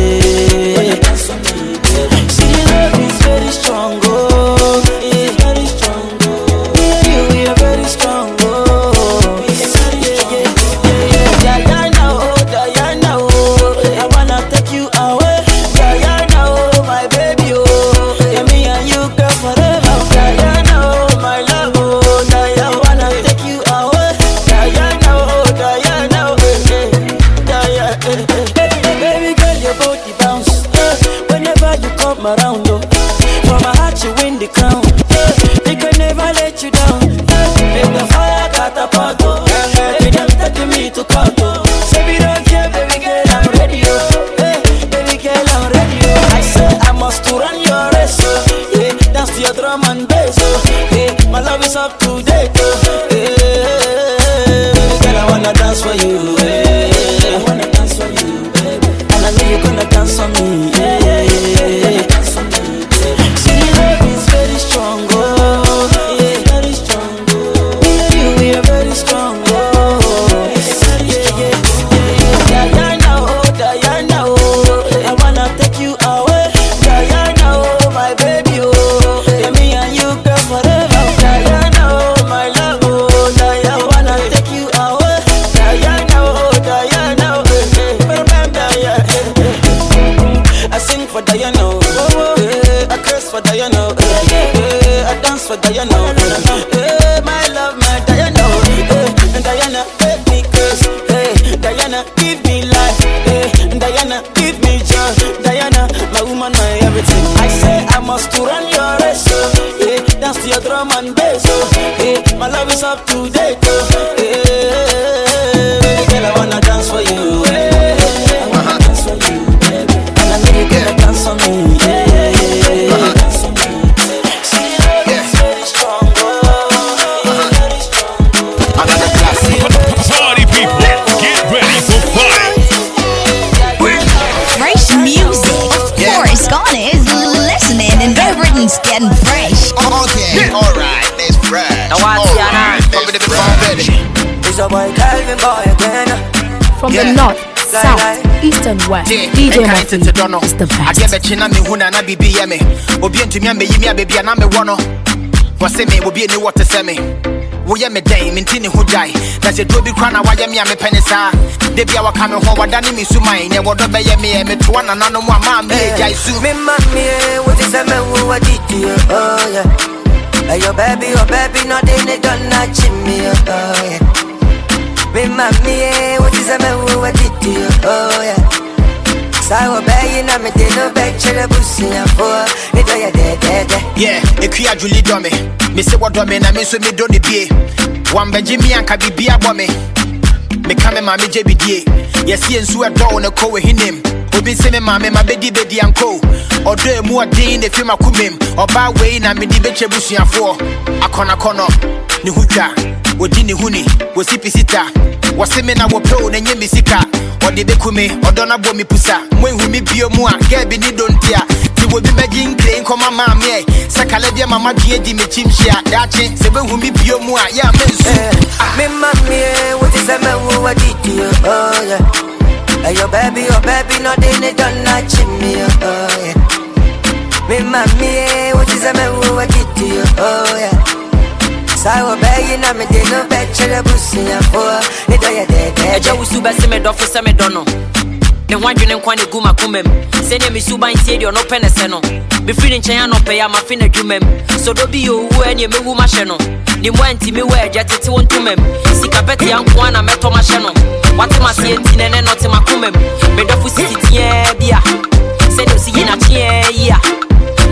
From Yeah. the north, south, east, and west, DJ ɛnka Murphy tete dɔ no is the best. adeɛ bɛkye na mehu na na biribi yɛ me. Obi antumi ambɛyi me a baabi a na mewɔ no wɔse me obi ani wɔ te sɛ me woyɛ me dɛn menti ne ho gyae na sɛ duro bi kora na woayɛ me a mepɛ ne saa da bia wɔka me ho wɔdane me suman neɛ wɔdɔ bɛyɛ meɛ metoa nananom a maa meɛgyae su Me mami, eh, what is a man who I did to you? Oh yeah. Hey, your baby, your baby, nothing they done not me. Oh yeah. Me mami, eh, a to you? Oh yeah. Sawa bayi na me de no back chere busi ya for. Ni do ya de de de. Yeah, ekua adwuli dɔ me me se wɔdɔ me na me nso medɔ ne bie wambɛgye me anka biribi abɔ me meka me maame gye bidie yɛsie nsu ɛdɔ wo ne kɔ wɔ hinem obi me maame ma bɛdi bɛdi anko ɔdɔ emu ɔden ne fi makomem ɔbaa wei na mede bɛkyɛ busuafoɔ akɔnakɔnɔ ne ho twa wɔdi ne ho ni wɔsi pisita wɔse me na wɔpɛ wo na nyɛ me sika ɔde bɛku me ɔdɔ no abɔ me pusa moahu me bio mu a gɛ bi ne dɔnti a nti wɔbi bɛgye nkre nkɔma maameɛ sɛ kala deɛ mama due di mekyim hyia daakye sɛ bɛhu me bio mu a yɛ a mensu Me eh, what is a man who I did to you? Yeah. Hey, your baby, your baby, nothing they done not me. Oh yeah. Me mami, eh, what is a man who Sawa bayi na me de no back chere busi ya for. Ni do ya de de. ɛgya wo su bɛse me dɔfo sɛ medɔ no. Ne ho adwene nkwa ne gu makoma m. Sɛdeɛ mesu ban tie deɛ ɔnɔpɛ ne sɛ no. Mefiri ne nkyɛn anɔpɛyɛ a mafe no adwuma m. Sɛ dɔ bi yɛ owu ɛneɛ mɛwu mahyɛ no. Ne mu antimi wɔ agya tete wo ntoma m. Sika pɛtea nko a na mɛtɔ mahyɛ no. Wate maseɛ nti nɛ nɛ nɔte makoma m. Medɔfo sisi teaa bi a sɛdeɛ osi yi nakyeɛ yi a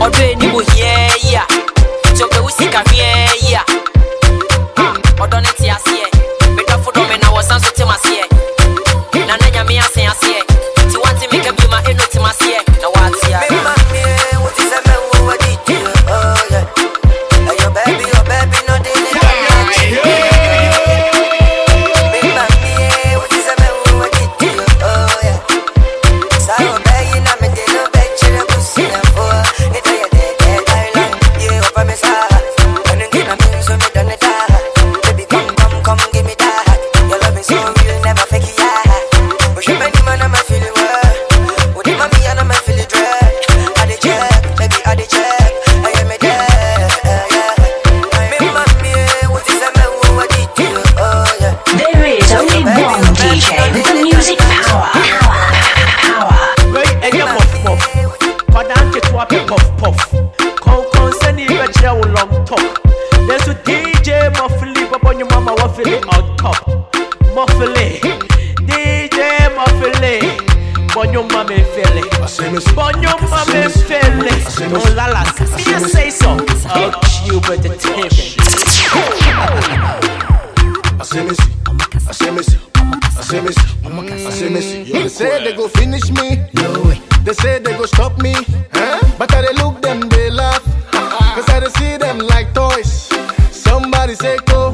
ɔdɔ anim ohia yi a nti ɔpɛwo sika hwea yi a Te aseɛ medɔfo dɔ me na wɔsan so te your mama fele. Burn your mama fele. No lalas. Me a say so. Oh, you better take it. I say miss. I say miss. I say miss. I say miss. They say they go finish me. No way. They say they go stop me. Huh? But I they look them, they laugh. Cause I they see them like toys. Somebody say go.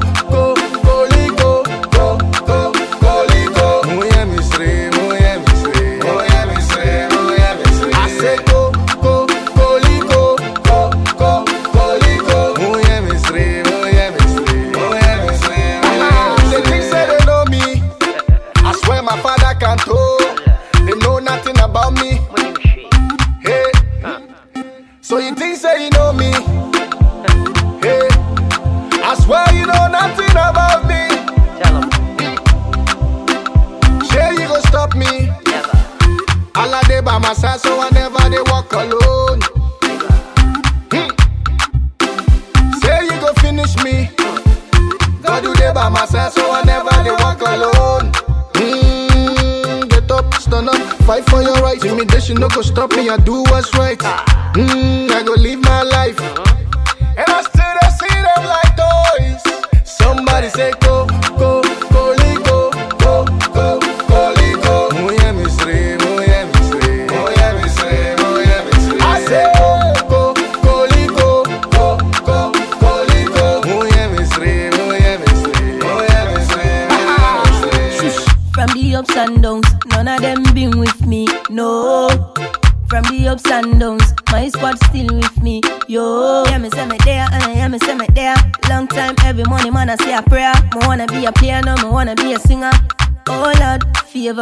Intimidation no go stop me. I do what's right. Mm,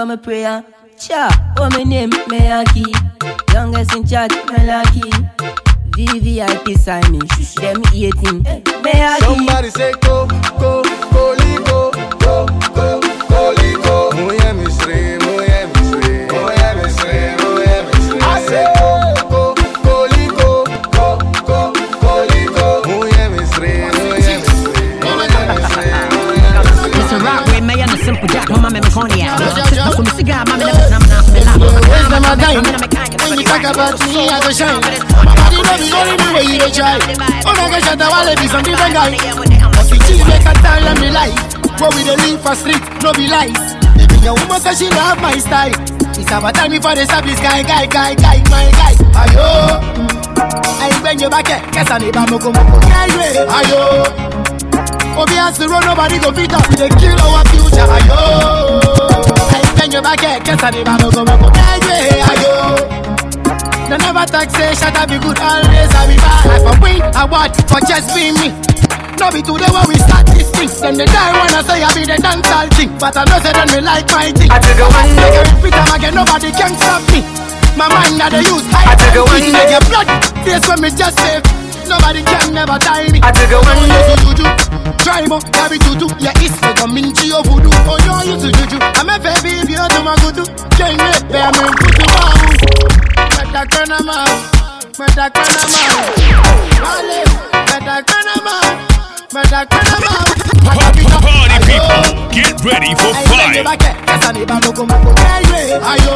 favor my prayer. Cha, what my name, Meyaki. Youngest in charge, Melaki. VVIP sign me, them 18. Meyaki. Somebody say go, go, me me corny out. So me cigar, mama never snap now me lap. Waste them a time. When you talk about me, I go shine. My body no be only me way you dey try. Oh, I get shot a wall, be some different guy. But the cheese make a tell them the life. What we dey live for street, no be lies. Baby, your woman say she love my style. It's about time before they stop this guy, guy, guy, guy, my guy. Ayo, I bend your back, eh. guess I need a moko moko. Ayo, Obi has to run, nobody go beat up. We dey kill our future. Ayo, I bend your back, guess I need a moko moko. Ayo. They never talk say up be good always I be bad I for win award for just being me. No be today when we start this thing. Then they die wanna say I be the dancehall thing. But I know say them me like my thing. I take a one I repeat them again nobody can stop me. My mind that they use I take a one I get blood. Face when me just save Nobody can never tie me I take a one day. juju Try mo, carry tutu Yeah, it's like a minchi of voodoo. Oh, you you to juju. I'm a baby if you to my gudu Can't wait, bear me kutu wow Meta kana ma Meta kana ma Wale Meta kana ma Meta kana ma Party people, get ready for fire. Ayo.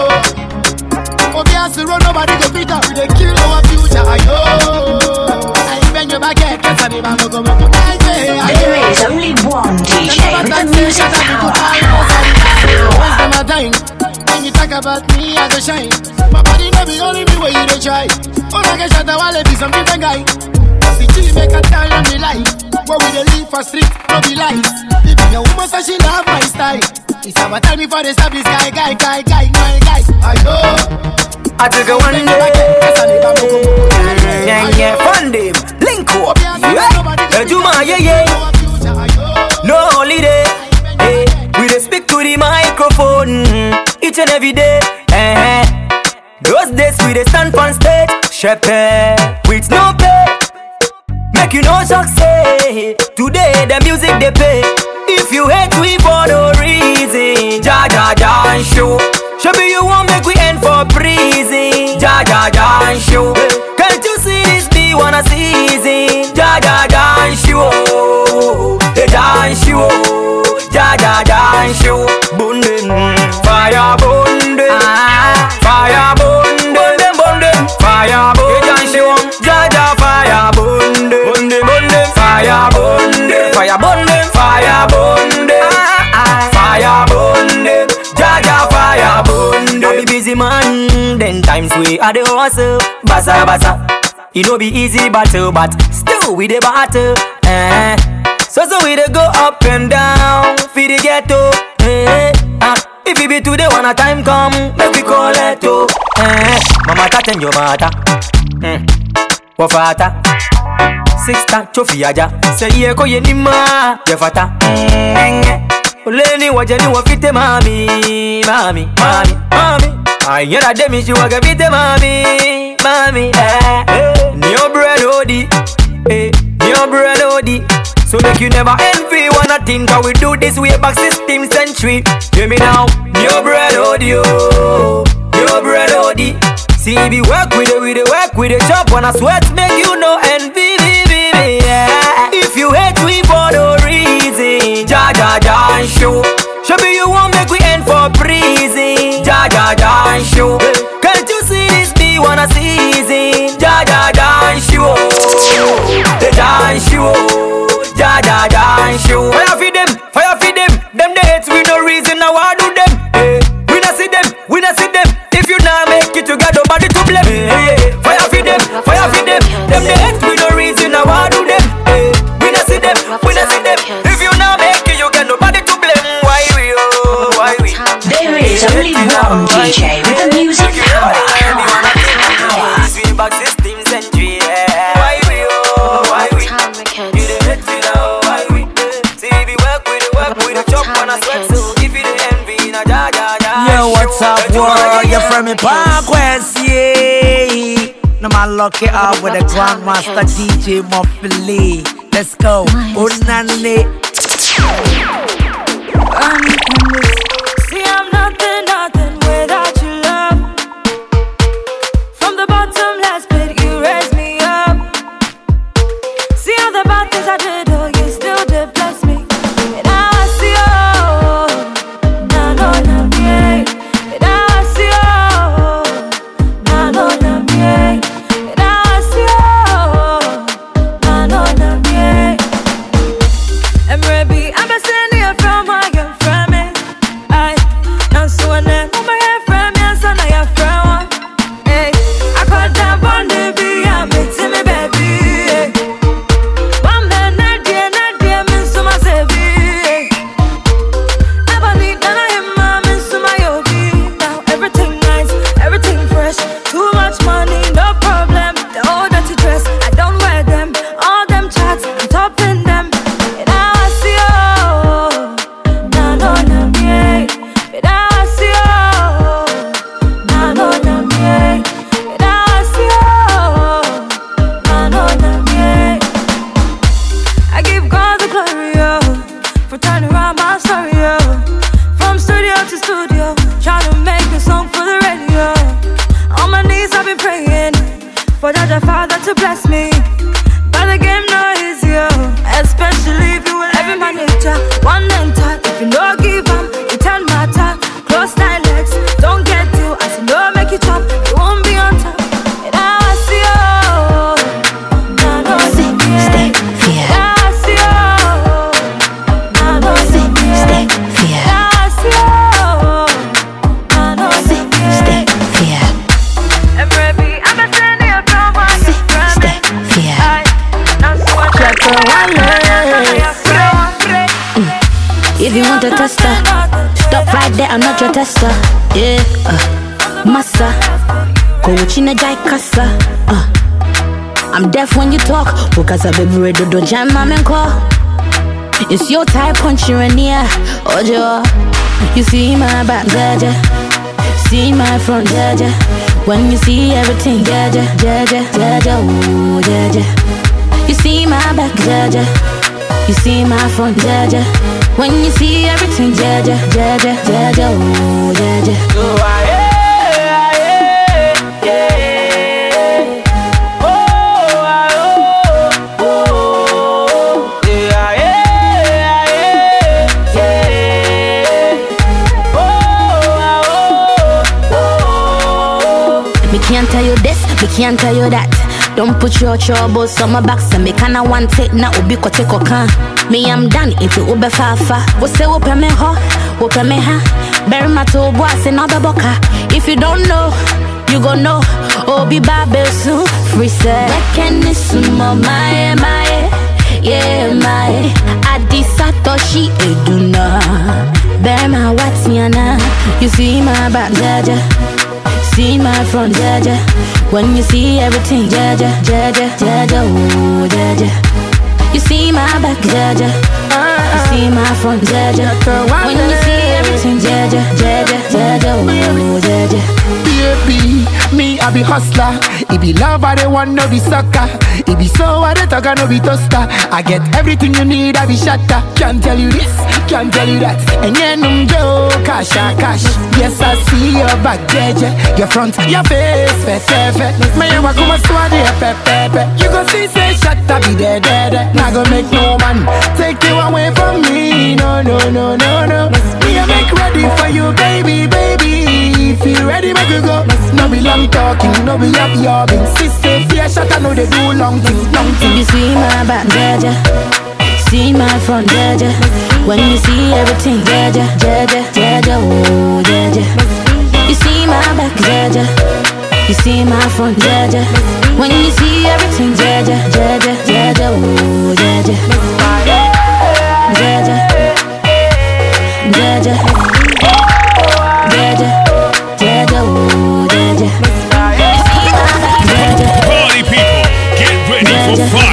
Obi asiro nobody go beat up. We dey kill our future Ayo I bend your back head Kesa ni ba moko moko There is only one DJ with the music power. Waste them a time When you talk about me I go shine My body no be only me where you dey try. Oh I get shot a wale be some different guy. The G make a tell them the life Where we dey live for street no be lies If your woman say she love my style. It's about time before they stop this guy guy guy guy my guy. Ayo I took a one day. Yeah, yeah, fun them. Link up. Yeah. Ejuma, yeah, yeah. No holiday. Hey, we speak to the microphone each and every day. Eh. Those days we dey stand on stage, shepherd with no pay. Make you no shock say today the music they pay. If you hate we for no reason, ja ja ja and show. Shabby you want make we end for prison, ja ja ja and show. Can't you see this be wanna season, ja ja ja and show. The dance show, ja ja ja and show. Bundin, fire bundin, ah. fire bundin, bundin bundin, fire bundin. show, ja ja fire bundin, bundin bundin, fire bundin, fire bundin, fire bundin, ah, ah. fire bundin, ja ja be busy man, then times we are the hustle, basa basa. It no be easy battle, but still we the battle. Eh. So so we dey go up and down, feed the ghetto. Eh. Ah. If it be today, when a time come, make we call it to. Eh. Mama ta ten your mata. Hmm. Wafata. Sister chofi aja. Say ye ko ye nima. Ye fata. Mm. Uleni wajani wafite mami, mami, mami, mami. Ayera demi shi waga fite mami, mami. Eh. eh. Bread OD, eh, bread OD. So make you never envy wanna think how we do this way back system century. Hear me now, your bread OD, oh, your bread OD. See we work with it, we the work with it, chop wanna sweat make you no envy, be, be, yeah. If you hate we for no reason, and show. Me you won't make we end for prison, ja ja and show. Can't you see this be wanna season, ja ja and show. The dance show, ja ja and show. Fire for them, fire for them. Them the hate we no reason now I do them. Eh, we not see them, we not see them. If you not make it, you got nobody to blame. Eh, eh, fire for them, fire for them. Them the hate we no reason now I do them. Eh, we not see them, we not see them. There is only one DJ with the music power. Sweet back system century. yeah. Why we oh, why we? You the hate we now, why we? See we work with the work with the chop on a sweat so if you the envy, na ja ja ja. Yo, what's up, world? You're from me Park West, yeah. No man lock it up with the Grandmaster DJ Muffley. Let's go. Unane. Kasa. Uh, I'm deaf when you talk, to jam my man call. It's your type, air, Ojo. You see my back, jaja. See my front, jaja. When you see everything, jaja, jaja, jaja, ooh, jaja. You see my back, jaja. You see my front, jaja. When you see everything, jaja, jaja, jaja, ooh, jaja. Me can't tell you that. Don't put your troubles on my back, so me kinda want take na ubi ko take can. Me I'm done into ube fafa. Wo say wo pe me ho, wo pe me ha. Bury my toe boy say na be boka. If you don't know, you gon' know. Obi Babel soon, free set. Is sumo my my. Yeah, my Adi Satoshi Eduna. Bear my what's yana. You see my back, jaja. See my front, jaja. When you see everything, yeah, yeah, yeah, yeah, yeah, yeah, ooh, yeah, yeah. You see my back, yeah, yeah. You see my front, yeah, yeah. When you see everything, yeah, yeah, yeah, yeah, yeah, yeah, ooh, yeah, yeah. Baby, me I be hustler. It be love, I don't want no be sucker. It be so, I don't talk, I no be toaster. I get everything you need, I be shatter. Can't tell you this, can't tell you that. And yeah, no go, cash, ah, cash. Yes, I see your back, yeah Your front, your face, face fe, fe. May I walk my swaddy, pe, pe, pe. You go see, say, shatter, be dead, dead, dead. Not gonna make no man take you away from me. No, no, no, no, no. Me, I make ready for you, baby, baby. If you ready, make you go. No be long talking, no be up your yobbing. Sister, fear shot, I know they do long things, long things. You see my back, Jaja. See my front, Jaja. When you see everything, Jaja, Jaja, Jaja, oh, Jaja. You see my back, Jaja. You see my front, Jaja. When you see everything, Jaja, Jaja, Jaja, oh, Jaja. Jaja. Jaja. Jaja. Jaja. for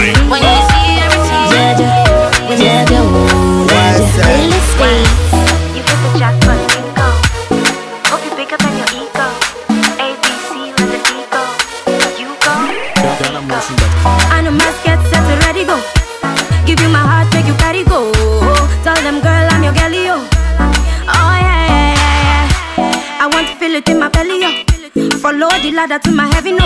You the jackpot bingo. Hope you pick up on your ego. A B C the I know set to ready go. Give you my heart, make you carry go. Tell them girl I'm your. Oh yeah yeah yeah yeah. I want to feel it in my belly yo. Follow the ladder to my heaven.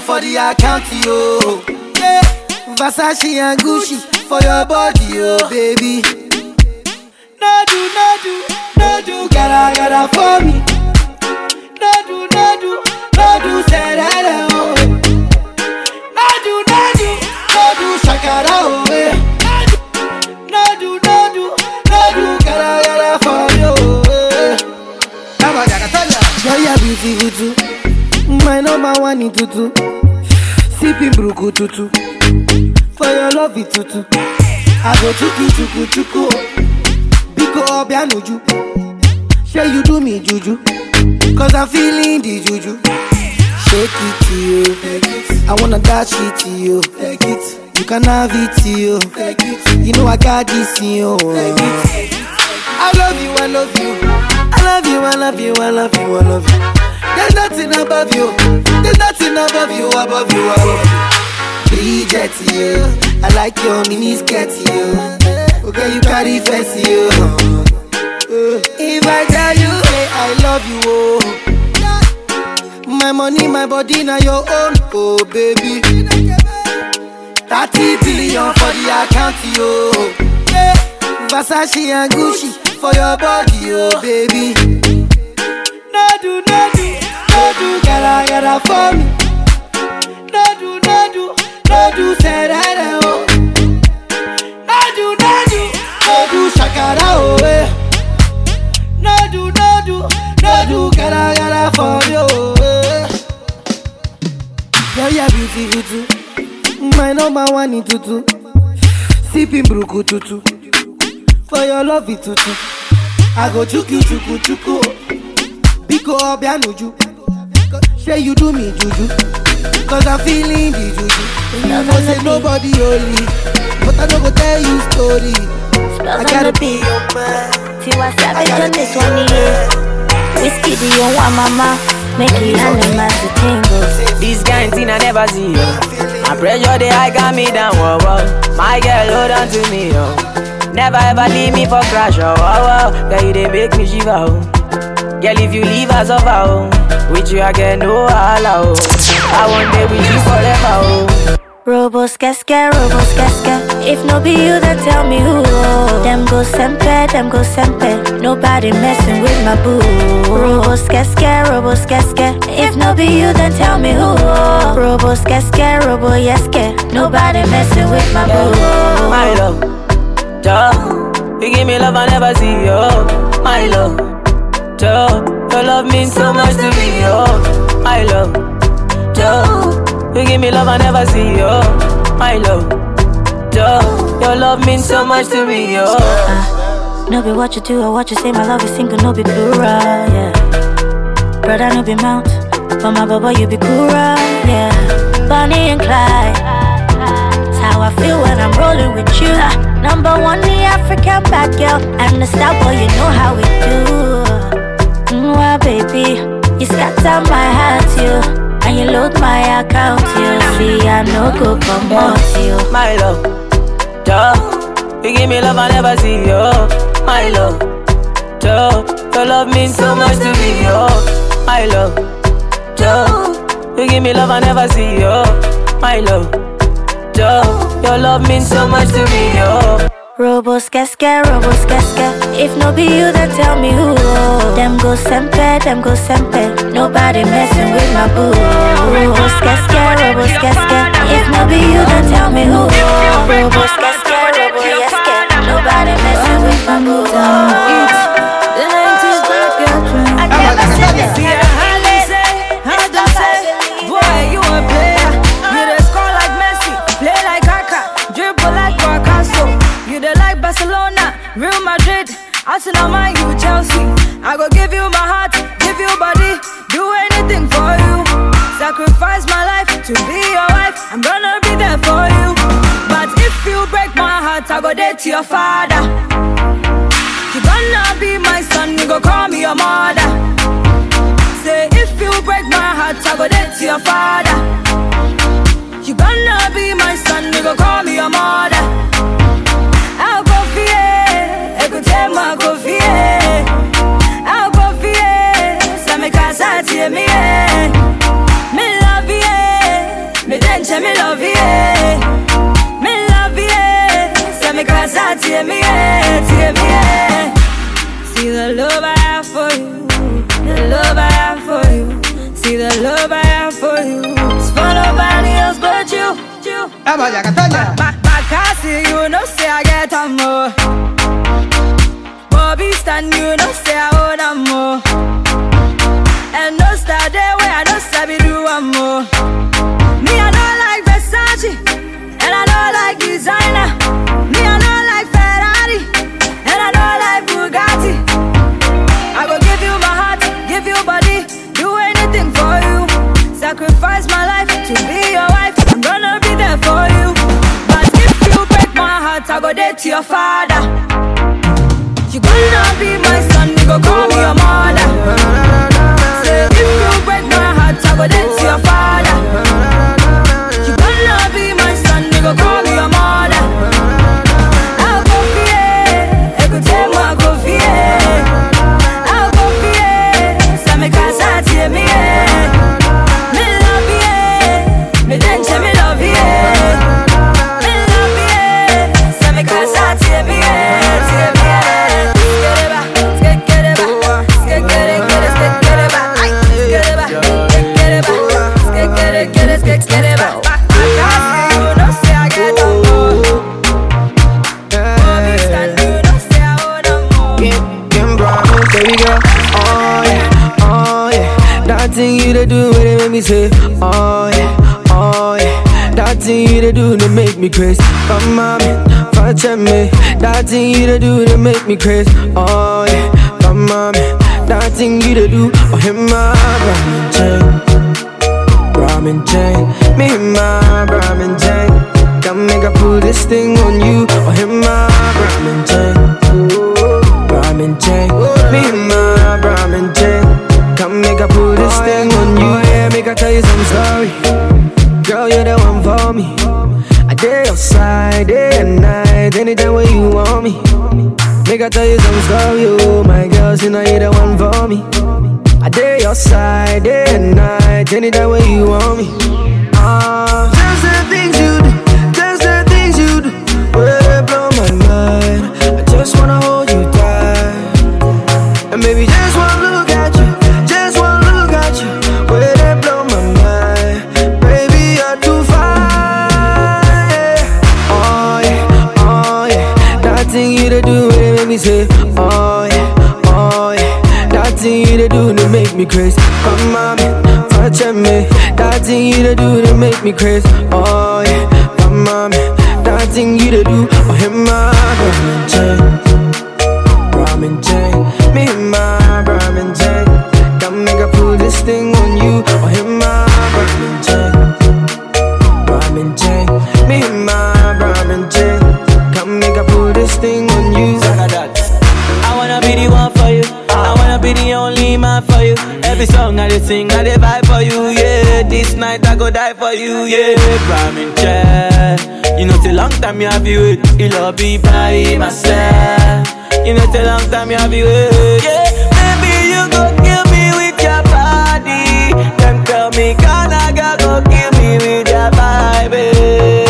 Billion for the account, yo. Yeah. Versace and Gucci for your body, oh baby. No do, no do, no gotta, gotta for me. No do, no do, no do, say that, oh. No do, shakara, oh, eh. No do, no do, gotta, gotta for you, eh. Girl, you're beautiful too. My number one in tutu. Sipping bruku tutu. For your love it tutu. I go chuku chuku chuku. Biko obianuju. Say you do me juju. Cause I'm feeling the juju. Shake it to you. I wanna dash it to you. Take it. You can have it to you. Take it. You know I got this in you. I love you, I love you. I love you, I love you, I love you, I love you. There's nothing above you. There's nothing above you, above you, above you. Bridget, you. I like your mini skirt, you. Okay, you carry fancy, you. If I tell you, hey, I love you, oh. My money, my body, now your own, oh baby. 30 billion for the account, yo. Versace and Gucci for your body, oh baby. No do, no do, no do, gotta, gotta for me. No do, no do, no do, say that, oh. No do, no do, no do, shakara, oh, eh. No do, no do, no do, gotta, gotta for you, oh, eh. Girl, you're beautiful too. My number one in tutu. Sipping bruku tutu. For your love it tutu. I go chuku chuku chuku. Biko obianuju. Say you do me juju. Cause I'm feeling the juju. You know say nobody holy. But I don't go tell you story. I gotta be your man. Tiwa Savage on this one, yeah. Whiskey, the young one, mama. Make it animals to tingle. This kind thing I never see, yo. My pressure, they high got me down, whoa, whoa. My girl, hold on to me, yo. Never ever leave me for crash, oh, wow, wow. Girl, you they make me shiver, oh. Girl, if you leave us over, oh. With you, I get no oh. I want day with you forever, oh. Robos casca, robos casca. If no be you, then tell me who. Oh. Them go sempe, them go sempe. Nobody messing with my boo. Robos casca, robos casca. If no be you, then tell me who. Oh. Robos casca, robo yeske. Nobody messing with my boo. My love, Joe, you give me love I never see, yo. My love, Joe, your love means so much to me, yo. My love, Joe, you give me love I never see, yo. My love, Joe, your love means so much to me, yo. No be what you do or what you say, my love is single, no be plural, yeah. Brother, no be mount, but my baba, you be cool, yeah. Bonnie and Clyde, how I feel when I'm rolling with you. Number one, the African bad girl, and the star boy, you know how we do. Baby, you scatter my heart, you. And you load my account, you see, I no go come out, you. My love, Joe, you give me love I never see, yo. My love, Joe, your love means so much to me, yo. My love, Joe, you give me love I never see, yo. My love, Joe, your love means so much to me, yo. Robos casca, robos casca. If no be you, then tell me who. Them go sempe, them go sempe. Nobody messing with my boo. Robos casca, robos casca. If no be you, then tell me who. Robos casca, robo yeske. Nobody messing with my boo. Your father. You gonna be my son, you go call me your mother. I'll go fear, écoutez moi go fear. I'll go fear, ça me casse à tirer me. Me love you, me denche me love you. Me love you, ça me casse à tirer me, tirer me. See the love I the love I have for you. It's for nobody else but you. you. My, my, my castle, you know, say I get a more. Bobby stand, you know, say I own a more. Go me say, oh yeah, oh yeah. That thing you to do to make me crazy. Come on, watch me. That thing you to do to make me crazy. Oh yeah, come on, that thing you to do. Oh, him my ramen chain, ramen chain. Me my ramen chain. Come make I put this thing on you. Oh, him my ramen chain ramen chain. Me and my ramen chain. Come make I put this oh, thing on you. I tell you some story. Girl, you're the one for me. I day outside, day and night, anytime when you want me. Make I tell you some story, oh my girl, you know you're the one for me. I day outside, day and night, anytime when you want me. Ah, just the things you do, just the things you do, they blow my mind. I just wanna hold you tight, and maybe me say, oh yeah, oh yeah, that thing you do to make me crazy. Come on, touch me, that thing you do to make me crazy. Oh yeah, come on, that thing you do, oh him my ramen chain, ramen chain, me and my ramen chain. Come make I put this thing Every song I dey sing, I dey vibe for you. Yeah, this night I go die for you. Yeah, prime in chair. You know, it's a long time you have you wait. You love be by myself. You know, it's a long time you have you wait. Yeah, maybe you go kill me with your body. Them tell me, Ghana girl, go kill me with your vibe.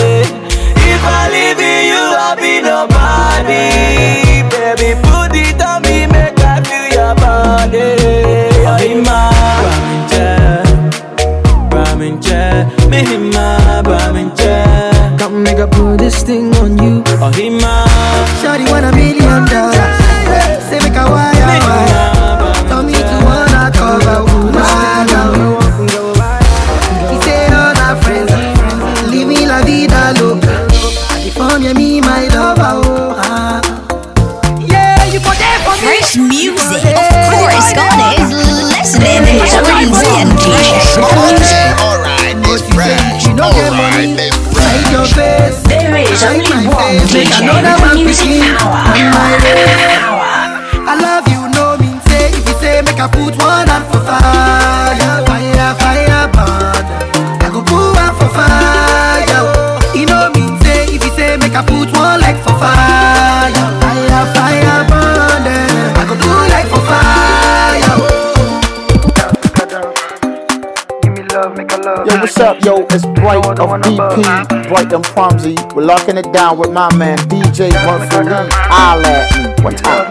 What's up, yo? It's Bright of BP, Bright and Promsy. We're locking it down with my man DJ Murphy Lee. Holla at me one time.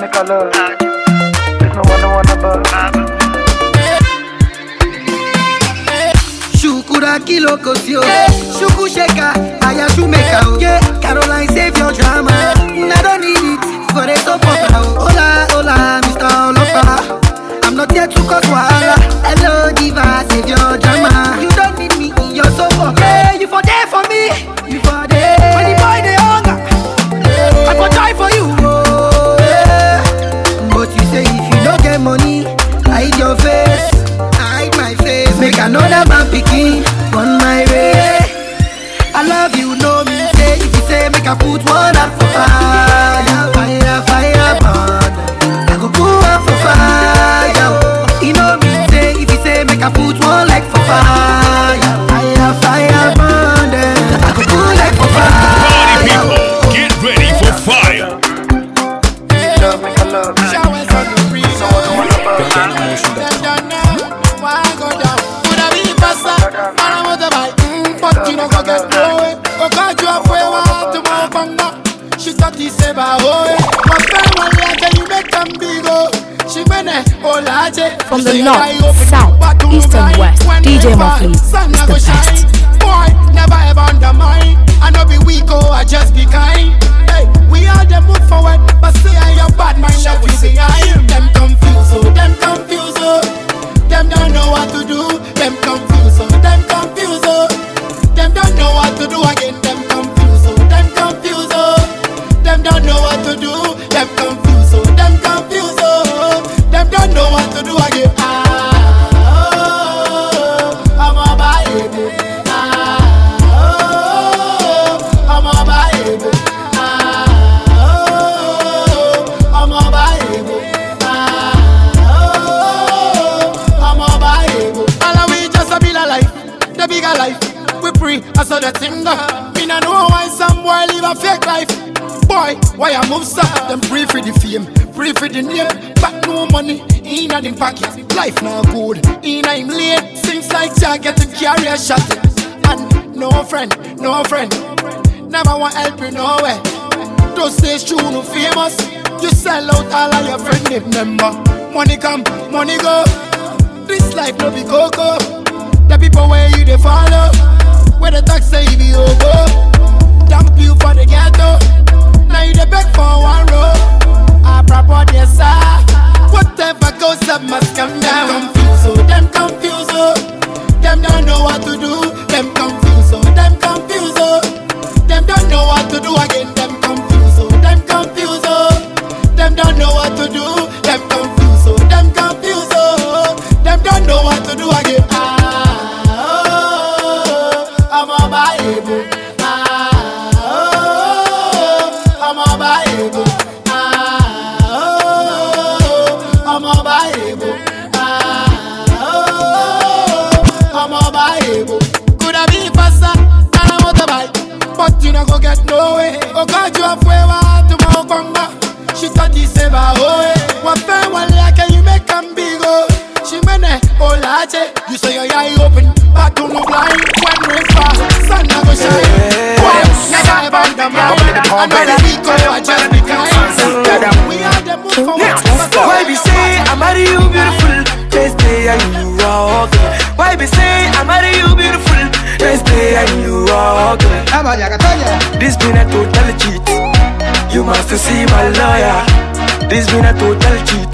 Shukura kilo kosio Shuku sheka Aya shumeka oh. Yeah, Caroline save your drama I don't need it For the soap opera oh. Hola, hola, Mr. Olopa I'm not here to cause wahala Hello diva, save your can put one out for five. From the north, south, east and west, DJ Muffley is the best. Boy, never ever undermine. I know be weak, oh, I just be kind. Hey, we are the move forward, but say I am bad mind that we behind. Them confused, oh, them confused, oh. Them don't know what to do. Them confused, oh, them confused, oh. Them don't know what to do again. Them confused, oh, them confused, oh. Them don't know what to do. So? Them pray for the fame, pray for the name, but no money in a them pocket. Life not good, in a him late. Seems like Jah get to carry a shot. And no friend, no friend, never want help you nowhere. Don't say true, no famous. You sell out all of your friend name number. Money come, money go. This life no be coco. The people where you they follow, where the tax say be over. Dump you for the ghetto. Now you they beg for one row. I proper yes sir. Whatever goes up must come down. Them confused, oh, them confused, oh. Them don't know what to do. Them confused, oh, them confused, oh. Them don't know what to do again. A Bible. Ah, oh, I'm a Bible. Coulda be faster than a motorbike, but you no go get nowhere. Oh God, you have way to my conga. She thought he oh, eh. What fair one like you make them big, oh. She oh, lache. You say your eye open, but you no blind. When rain fall, sun a go shine. Boy, never ever undermine. Another week, oh, I just be kind. We marry you beautiful? Just stay and you oh, are ugly. Why be say I marry you beautiful? Just stay and you oh, are ugly. This been a total cheat. You must see my lawyer. This been a total cheat.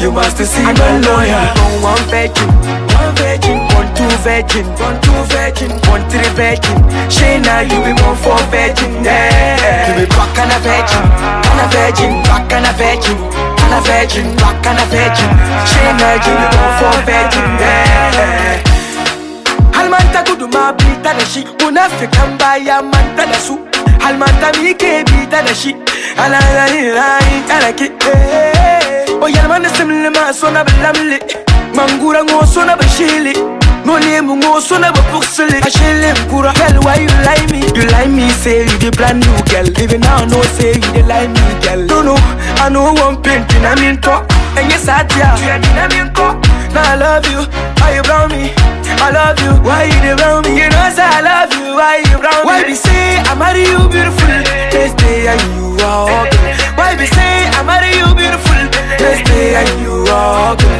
You must see my lawyer. Born one virgin, one virgin, One two virgin, born two virgin, born three virgin. Shayna, you be born four virgin. Yeah. You be back and a virgin, and a virgin, back and a virgin, and a virgin, black and a virgin. She virgin, go for virgin. Yeah. Halmanta guduma bita da shi, unafikan baya manta da su. Halmanta mike bita da shi, ala lari lari ala ki. Eh. O yalman da simli ma sona bilamli, mangura ngo sona bashili. No name ngo so na bapuksili ashili mkura girl why you like me? You like me say you the brand new girl. Even now no say you the like me girl. No no I know one pain I mean talk. And yes I tell you I mean talk. Now I love you why you brown me? I love you why you the brown me? You know say I love you why you brown me? Why be say I marry you beautiful? Next day and you are ugly. Why be say I marry you beautiful? Next day and you are ugly.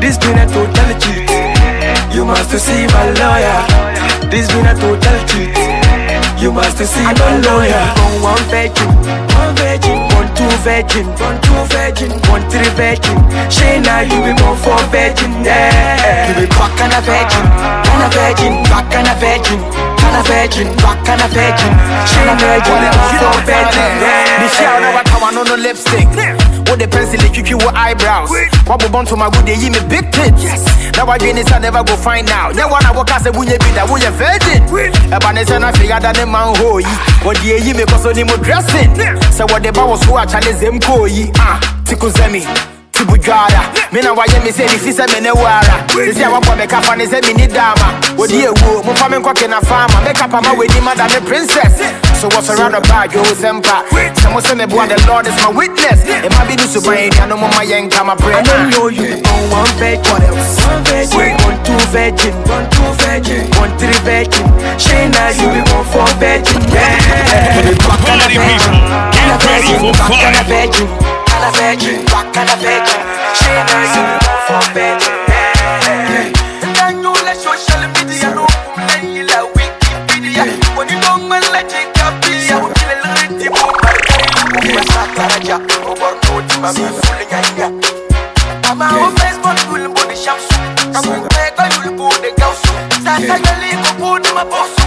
This been a total cheat you must see my lawyer. This been a total cheat. You must see my lawyer. on one virgin one virgin one two virgin one two virgin one three virgin. Shayna you be born for virgin yeah. You be back and a virgin and a virgin back and a virgin and a virgin back and a virgin. Shayna virgin born for virgin yeah. Michelle, now what I no no lipstick. With the pencil, you keep your eyebrows. What we want to my good, they give me big tips. Now I this, I never go find out. Now when I walk out, say, will you be that? Will you virgin? Ebenezer, I figure that the man ho yi. What the ye me cause only more dressing. So what the bar was who I challenge them ko yi. Ah, tickle zemi. tibujara mina wayɛ me sɛ nefi sɛ mene wo ara sɛsi a wabɔ me kafa ne sɛ menni dama wɔde awuo momfa me nkɔke na faama mɛkapa ma w'ani mada me princess so what's around the bag yo sɛ mpa sɛ mo sɛ meboa the lord is my witness. It might be ɛma bi ne suban aduano moma yɛnka ma I don't know you on one virgin, one virgin, one two virgin, one two virgin, one three virgin. Shayna, you be born for virgin, yeah. You and a virgin, and a virgin, back and a virgin, and a virgin, back and a virgin. Shayna, you be born for virgin, You are Sataraja, over no time, I'm fooling you. Ama o Facebook yule mboni shamsu Amupeka yule bude gausu Sasa yali kubude mabosu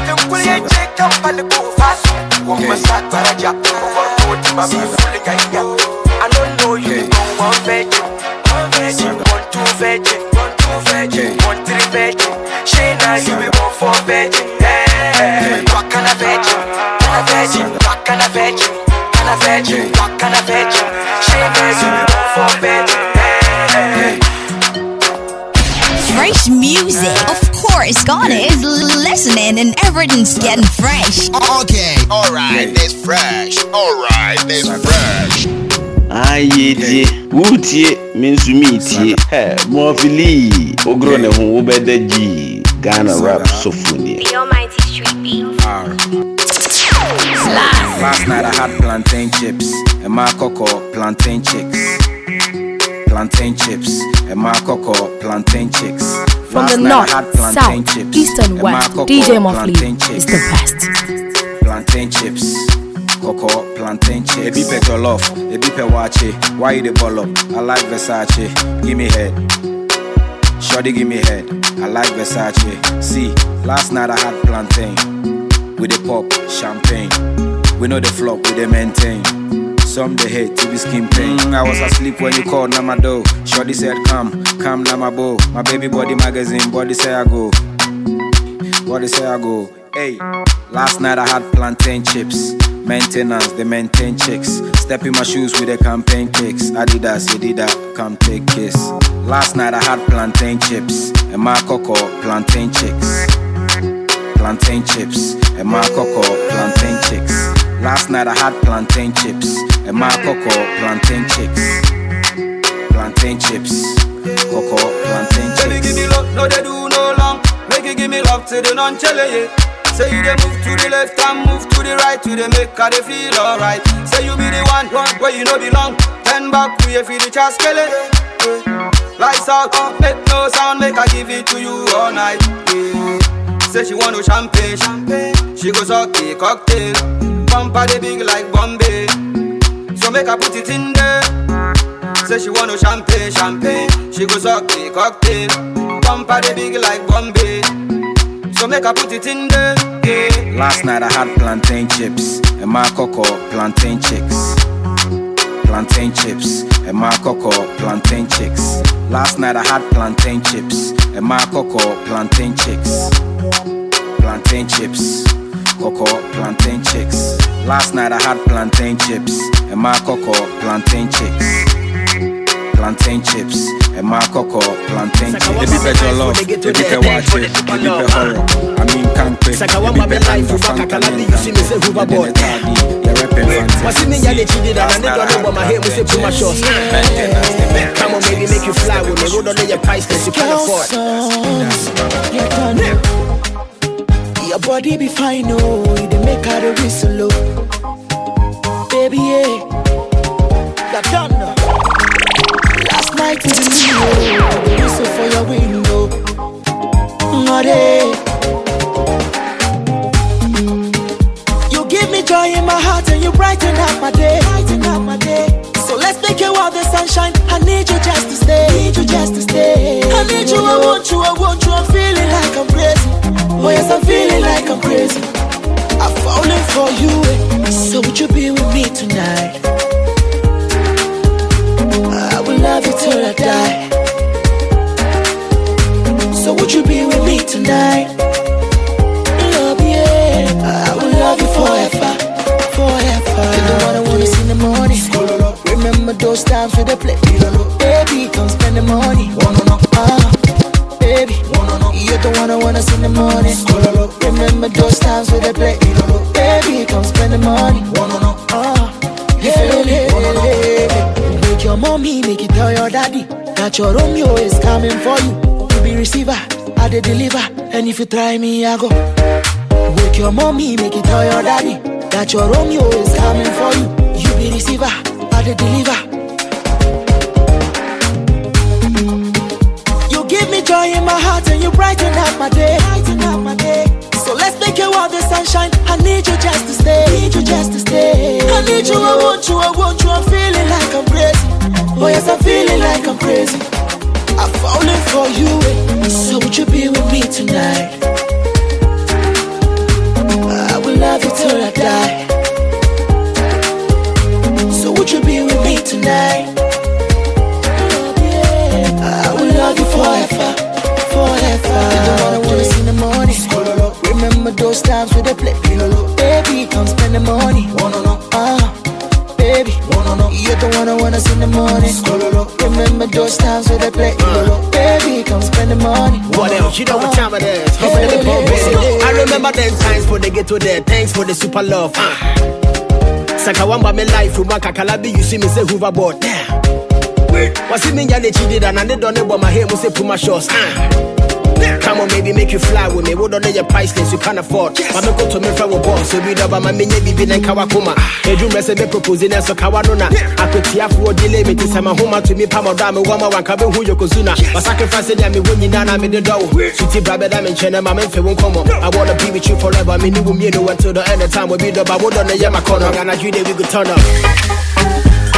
cheka mpale kufasu Wama sataraja Over koti mami fuli ngaya I don't know you go one virgin One virgin, one two virgin One two virgin, one three virgin Shayna you be one four virgin And a virgin, back and a virgin Shayna you be one four Fresh music. Of course, God is listening and everything's getting fresh. Okay, alright, that's fresh. Alright, that's fresh. ayɛ tie wotie me nso meetie Hɛ, mɔfili wogorɔ ne ho wobɛda gyii ghana rap sɔfonie The Almighty Street Beat. Last night I had plantain chips and my cocoa plantain chicks. Plantain chips and my cocoa plantain chicks. From Last the north, plantain south, chips east and and west, cocoa DJ Moffley plantain is the best. Plantain chips. Cocoa, plantain chips. Ebi pe jollof, ebi pe wache. Why you the ball up? I like Versace. Give me head. Shorty give me head. I like Versace. See, last night I had plantain with the pop champagne. We know the flop, we the maintain. Some they hate to be skin pain. I was asleep when you called Namado. Shorty said, Come, come Namabo. My baby body magazine, body say I go. Body say I go. Hey, last night I had plantain chips. Maintenance, they maintain chicks. Step in my shoes with the campaign kicks. Adidas, you did that, come take kiss. Last night I had plantain chips. And my cocoa, plantain chicks. Plantain chips. And my cocoa, plantain chicks. Last night I had plantain chips. And my cocoa, plantain chicks. Plantain chips. Cocoa, plantain Baby, give me love, no they do no long. Make you give me love to the non-chele, yeah. Say you dey move to the left and move to the right, to the make her they feel alright. Say you be the one, one where you know belong. Ten back we feel the chaskele. Yeah. Lights out, make no sound, make I give it to you all night. Yeah. Say she want no champagne, champagne. She go suck the cocktail. Bumper the big like Bombay. So make her put it in there. Say she want no champagne, champagne. She go suck the cocktail. Bumper the big like Bombay. So make her put it in there. Yeah. Last night I had plantain chips and my cocoa plantain chicks. Plantain chips and my cocoa plantain chicks. Last night I had plantain chips, and my cocoa plantain chicks. Plantain chips, cocoa plantain chicks. Last night I had plantain chips, and my cocoa plantain chicks. Plantain chips, and my cocoa plantain. Ebi pe jollof, ebi pe wache, ebi pe horror. I mean kanpe, ebi pe anda fanta minta. Wasi me nyale chidi da na nigga no but my head must put my shots. Come on, baby, make you fly with me. Roll on your priceless, you can't afford. Your body be fine, oh, dey make her the whistle, oh. Baby, yeah, that done Last in the the whistle for your window. Ngore. You give me joy in my heart and you brighten up my day. Brighten up my day. So let's make it while the sunshine. I need you just to stay. Need you just to stay. I need you, I want you, I want you. I'm feeling like I'm crazy. Oh yes, I'm feeling like I'm crazy. I'm falling for you. eh. So would you be with me tonight? Love you till I die. So would you be with me tonight? Love, yeah. I will love you forever, forever. You're the one I wanna see in the morning. Remember those times we dey play. Baby, come spend the money. Ah, baby, you're the one I wanna see in the morning. Remember those times we dey play. Baby, come spend the money. Ah, yeah, your mommy, make it tell your daddy that your Romeo is coming for you. You be receiver, I dey deliver, and if you try me, I go. Wake your mommy, make it tell your daddy that your Romeo is coming for you. You be receiver, I dey deliver. You give me joy in my heart and you brighten up my day. While the sunshine. I need you just to stay. I Need you just to stay. I need you, I want you, I want you. I'm feeling like I'm crazy. Oh yes, I'm feeling like I'm crazy. I'm falling for you. So would you be with me tonight? I will love you till I die. So would you be with me tonight? I will love you forever, forever. You're the one I wanna see in the those times we dey play. Baby, come spend the money. Ah, baby, you're the one I wanna see in the morning. Remember those times we dey play. Baby, come spend the money. What else? You know what time it is. Hop in the pump. I remember them times for the get to there. Thanks for the super love. Uh. Sakawamba me life from Kakalabi, you see me say hoverboard. Yeah. Wasi me nyale chidi da na ne done my hair must say put my shots. Uh. Come on, baby, make you fly with me. What on your priceless you can't afford. Yes. Mama go to me from a boss, so we double my mini bibi and kawakuma. A dream me proposing and so kawanona. I could see for delay me to sama home to me pama dame wama wan who hu yokozuna. But sacrifice them me when you nana me the door. Sweetie brother dame chene mama mfe won come I wanna be with you forever. Me wum you know until the end of time we be double. What on the yama corner and I dream that we could turn up.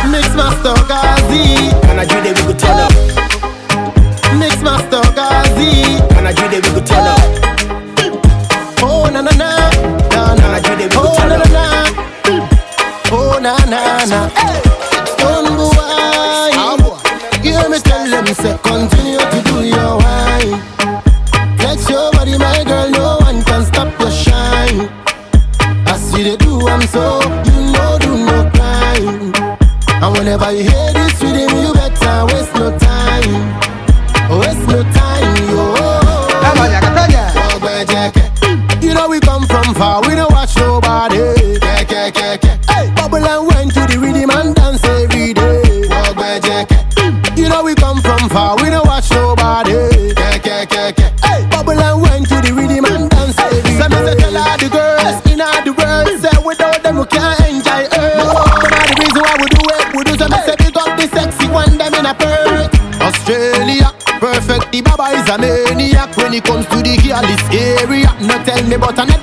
Mix Master Garzy. And I dream that we could turn up. Mix Master Garzy. And I dream that we could turn up. Oh na na na. Oh, na na. Oh na na na. Oh na na na. Stonebwoy. Hear me tell them say continue Not tell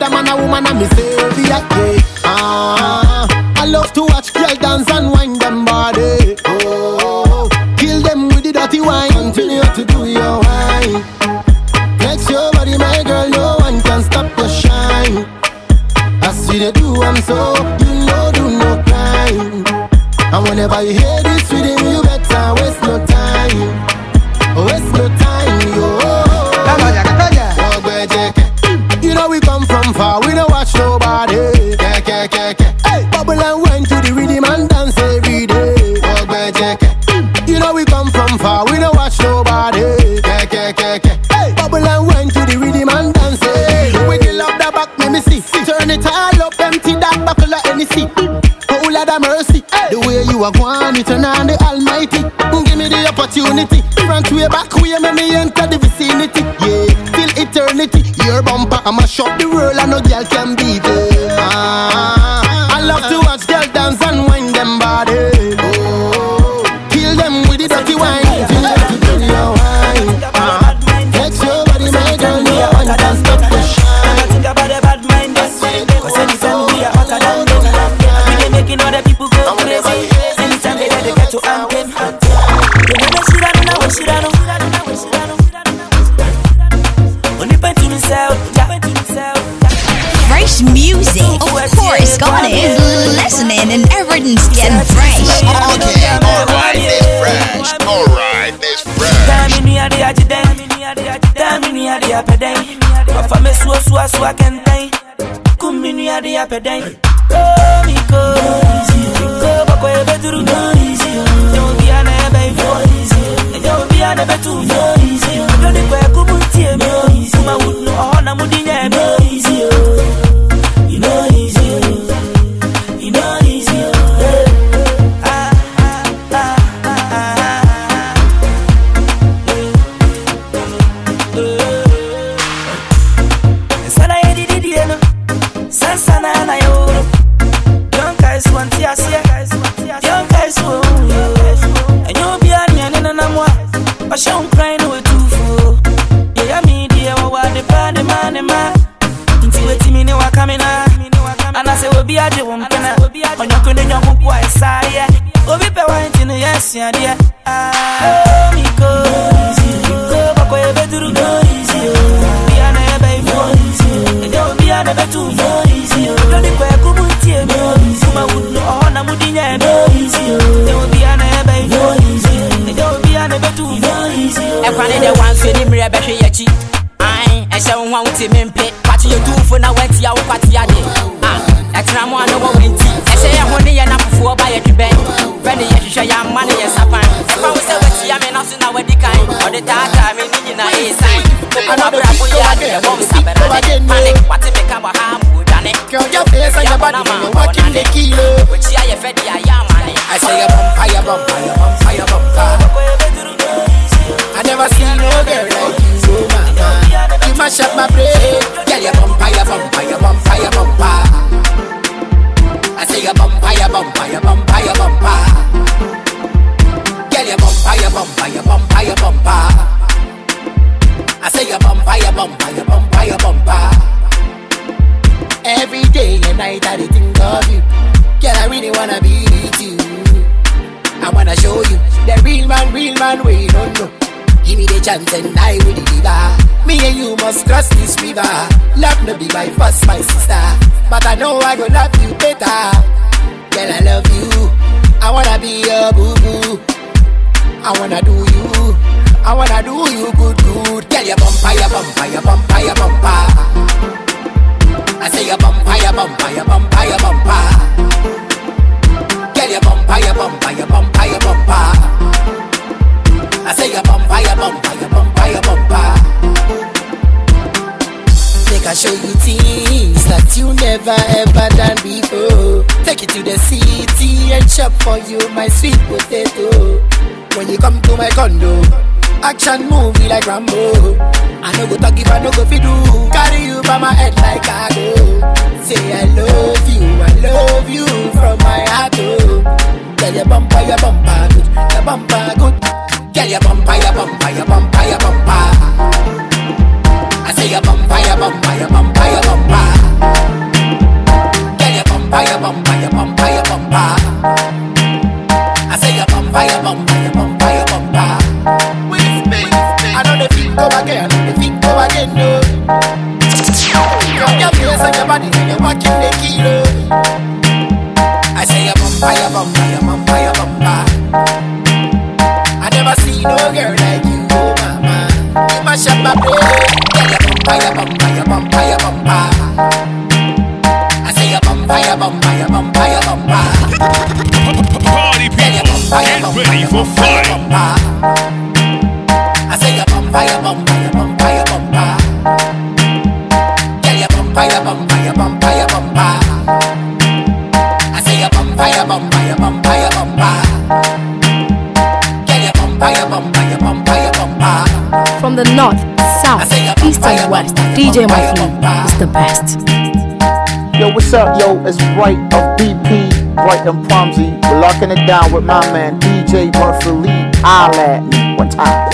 Yo, what's up, yo? It's Bright of BP, Bright and Promsy. We're locking it down with my man DJ Murphy Lee. Holla at me one time.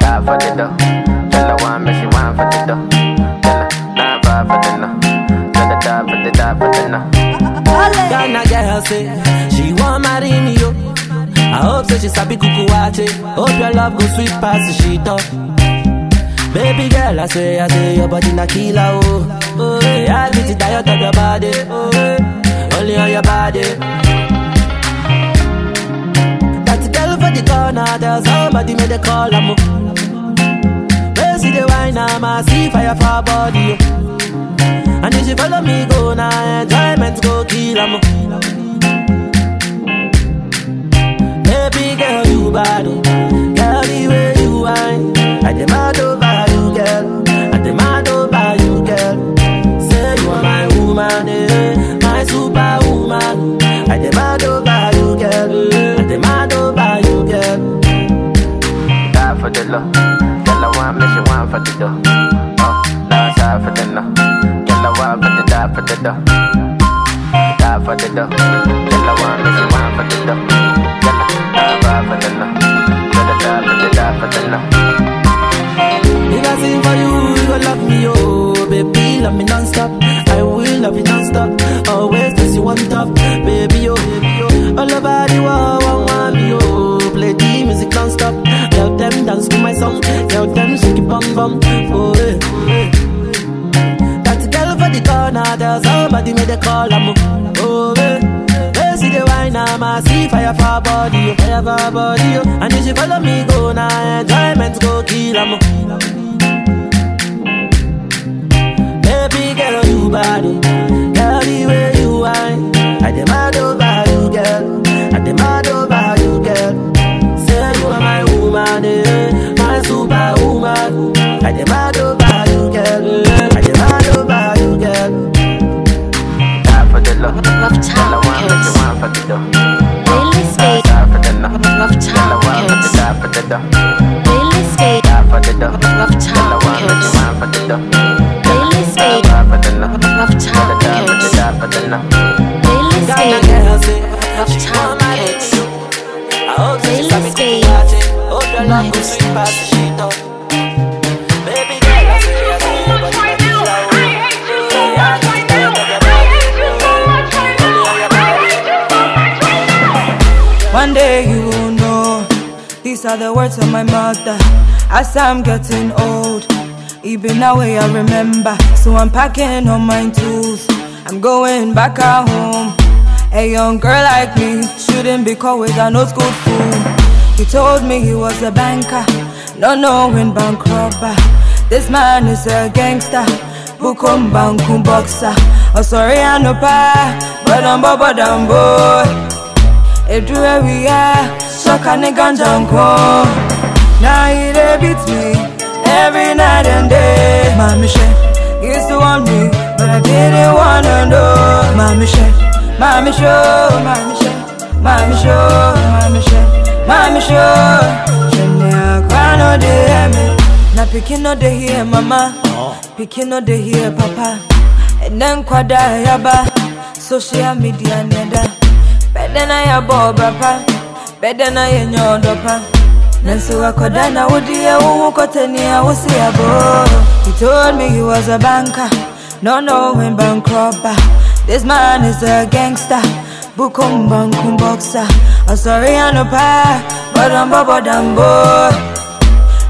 Die for the dough. Tell her one, but she want for the dough. Tell her nine five for the no. Tell her die for the die for the no. Ghana girl say she want marry me yo. I hope say she sabi kuku wache. Hope your love go sweet past the sheet up. Girl, I say, I say your body na killer oh. Oh, yeah, I get it tired of your body. Oh, only on your body. That girl for the corner, there's somebody made a call. I'm Where see the wine, I'm a see fire for her body. oh. And if you follow me, go now, enjoyment go kill 'em. Baby girl, you bad, oh. girl, the way you whine. I demand over my superwoman. I demand over you, girl. I demand over you, girl. Die for the low. Tell her one, but she want for the dough. Oh, side for the no. Tell her one for the die for the dough. Die for the dough. Fire for her body, oh Fire for her body, oh And if she follow me, go now Enjoyment go kill, I'm Baby girl, you bad, oh. girl, the way you whine. I demand over you, girl. I demand over you, girl. Say you are my woman, eh, my superwoman. I demand over you, girl. I demand over you, girl. Die for the low. Tell her one, but she want for the dough. Oh, now side for the no. Tell her one, but she die for the dough. Die for the dough. Tell her one, but she want for the dough. Die five for the no. Tell her die for the die for the no. Ghana girl say she want marry me. I hope say she sabi kuku wache. Hope your love go sweet past the sheet up. Baby girl, I say, I say your body na killer, oh. Yeah, I get it tired of your body, oh. Only on your body. One day you will know These are the words of my mother. As I'm getting old Even now I remember. So I'm packing all my tools. I'm going back at home. A young girl like me Shouldn't be caught with an old school fool. He told me he was a banker Not knowing bank This man is a gangster Bukum bankum boxer. Oh sorry I no pa But I'm but I'm boy Edu area, shoka ne ganja nko. Now he dey beat me every night and day. Mami she used to want me, but I didn't wanna know. Mami she, mami show, mami she, mami show, mami she, mami. Shene akwa no dey hear me, na pikin no dey hear mama, oh. pikin no dey hear papa. And then kwada yaba, social media neda. Better na ya boba pa Better na ya nyondo pa. Nanso wakoda na kote ni ya usi ya bo. He told me he was a banker. No knowing bank robber. This man is a gangster. Bukum bankum boxer I'm sorry I no pa. But I'm bobo dambo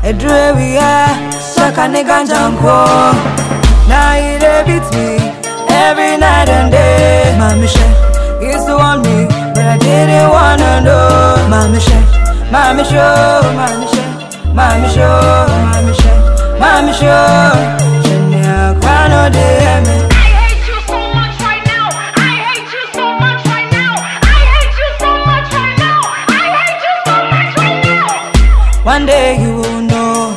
Edre we are. Shaka ni ganja nko Now he dey beat me Every night and day. Mami she used to want me, I didn't wanna know. Mommy shake, mommy show, mommy shake, mommy show, mommy shake, mommy show. Have cried no day. One day you will know.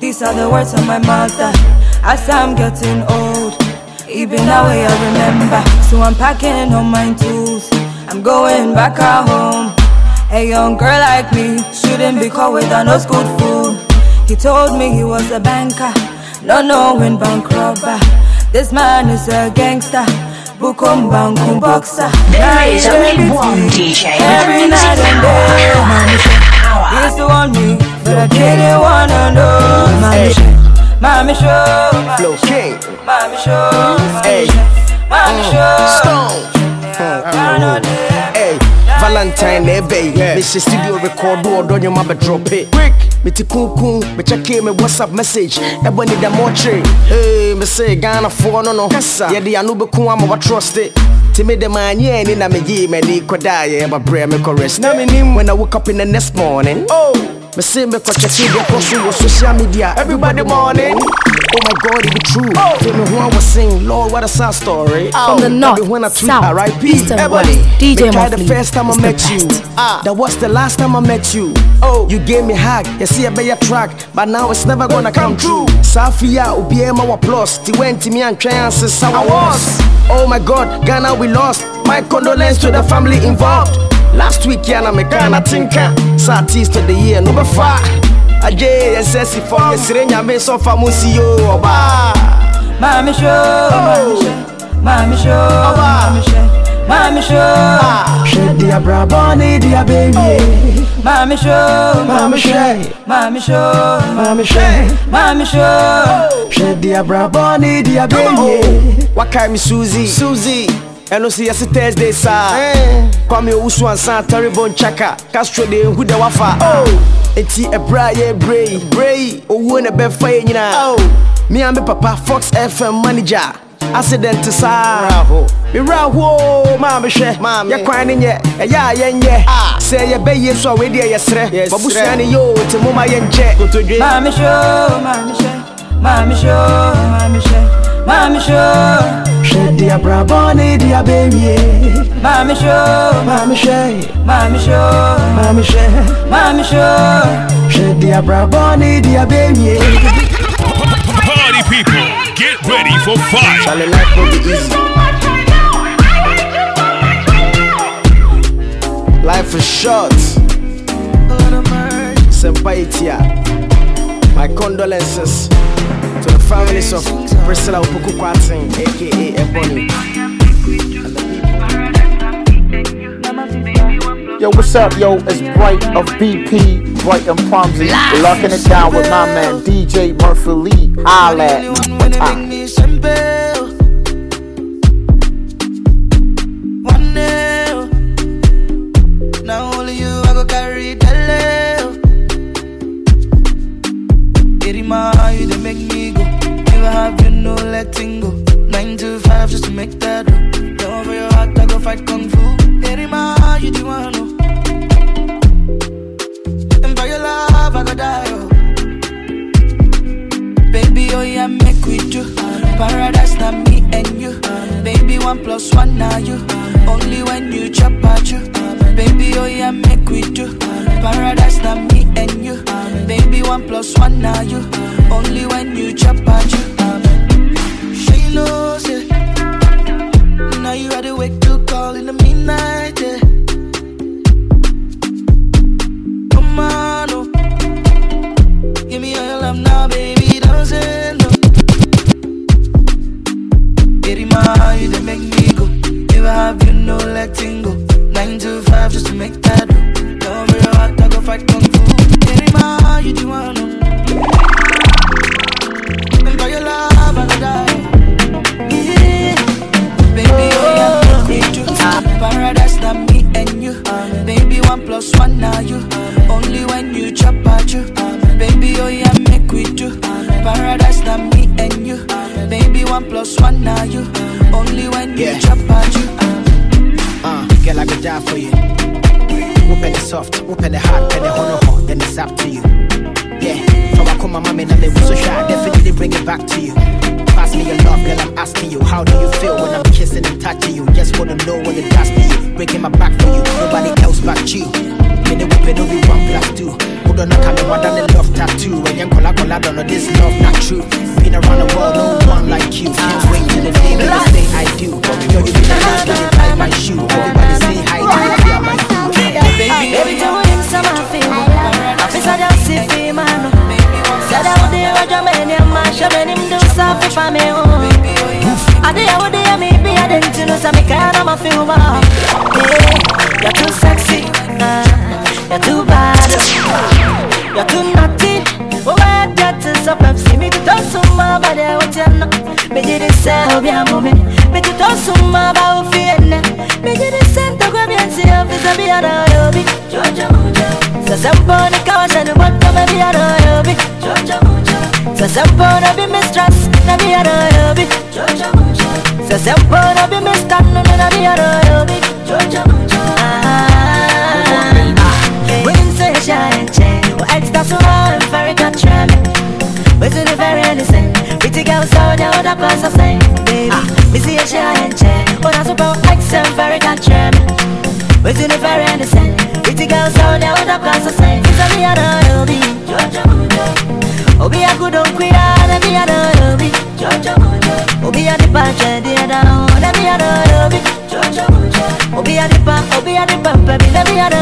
These are the the words of my mother. As I'm getting old, even now I remember. So I'm packing all my tools. I'm going back at home. A young girl like me shouldn't be caught with an old school fool. He told me he was a banker, not knowing bank robber. This man is a gangster. Bukum bankum boxer. There is only one DJ Every night and day. Mommy he used to want me, but I didn't wanna know. Mommy Shay, Mommy Show, Flow King. Mommy Show, Hey. Mommy uh, Show. Hey. Valentine na ebe yi mehyɛ studio record ɔdɔ nnwoma drop it. Quick, mete kunkun mekyɛke me whatsapp message. Ɛbɔ ne da mɔkyere Hey, me se ghanafoɔ no no. Yɛde ano bɛku ama watrɔste nti mede maanyɛ ani na meyii m'ani kɔdaeɛ mabrɛ mekɔ rest na menim when i woke up in the next morning oh. me say se mekɔkyɛke deɛ kɔ so wɔ social media. Everybody morning Oh my God, it be true. Feel me who I was sing, Lord, what a sad story. From the north, when I tweet, south, R.I.P. east and Ebony. DJ cry the first time I met you. Ah, that was the last time I met you. Oh, you gave me hug. You see a better track, but now it's never gonna come true. Safia, Obiema, wa plus. Ti went to me and try and say, "Sour was." Oh my God, Ghana, we lost. My condolence to the family involved. Last week, Yana, me Ghana, tinka. Southeast of the year, number five. Ajay, SSC for me, Sirenya, me so famous, yo. Mommy Show, Mommy oh. Show, Mommy Show, Mommy Show. Ah. Shed dia bra bonny dia baby. Oh. Mommy Show, Mommy Shay. Mommy Show, Mommy Shay. Mommy Show. Oh. Shed dia bra bonny dia baby. Wakai me Susie. Susie. Ɛno so yɛse thursday saa kwame owusu ansa tɔrebɔ nkyaka castro de hu dɛ wafa enti ɛberɛ a yɛbrɛ yi berɛ yi owuo ne bɛfa yɛ nyinaa me a me papa fox fm manager. Accident saa mewerɛ hoo maa mehwɛ yɛkwan ne nyɛ ɛyɛ a yɛnyɛ sɛ yɛbɛyie so a weideɛ yɛserɛ babusua ne yoo nti moma yɛnkyɛ Mommy Show, Mommy Show, Mommy Show, Mommy Show, Mommy Show. Shed dia bra bonny dia baby. Mommy Show, Mommy Shay. Mommy Show, Mommy Shay. Mommy Show. Shed dia bra bonny dia baby. Party people, get ready for fire. Charlie life will be easy. Life is short. Senpai Itia. My condolences the families of Priscilla Opoku Kwatin, aka Ebony. Yo, what's up, yo? It's Bright of BP, Bright and. We're locking it down with my man DJ Murphy Lee. Holla at ah. me. baby, let me out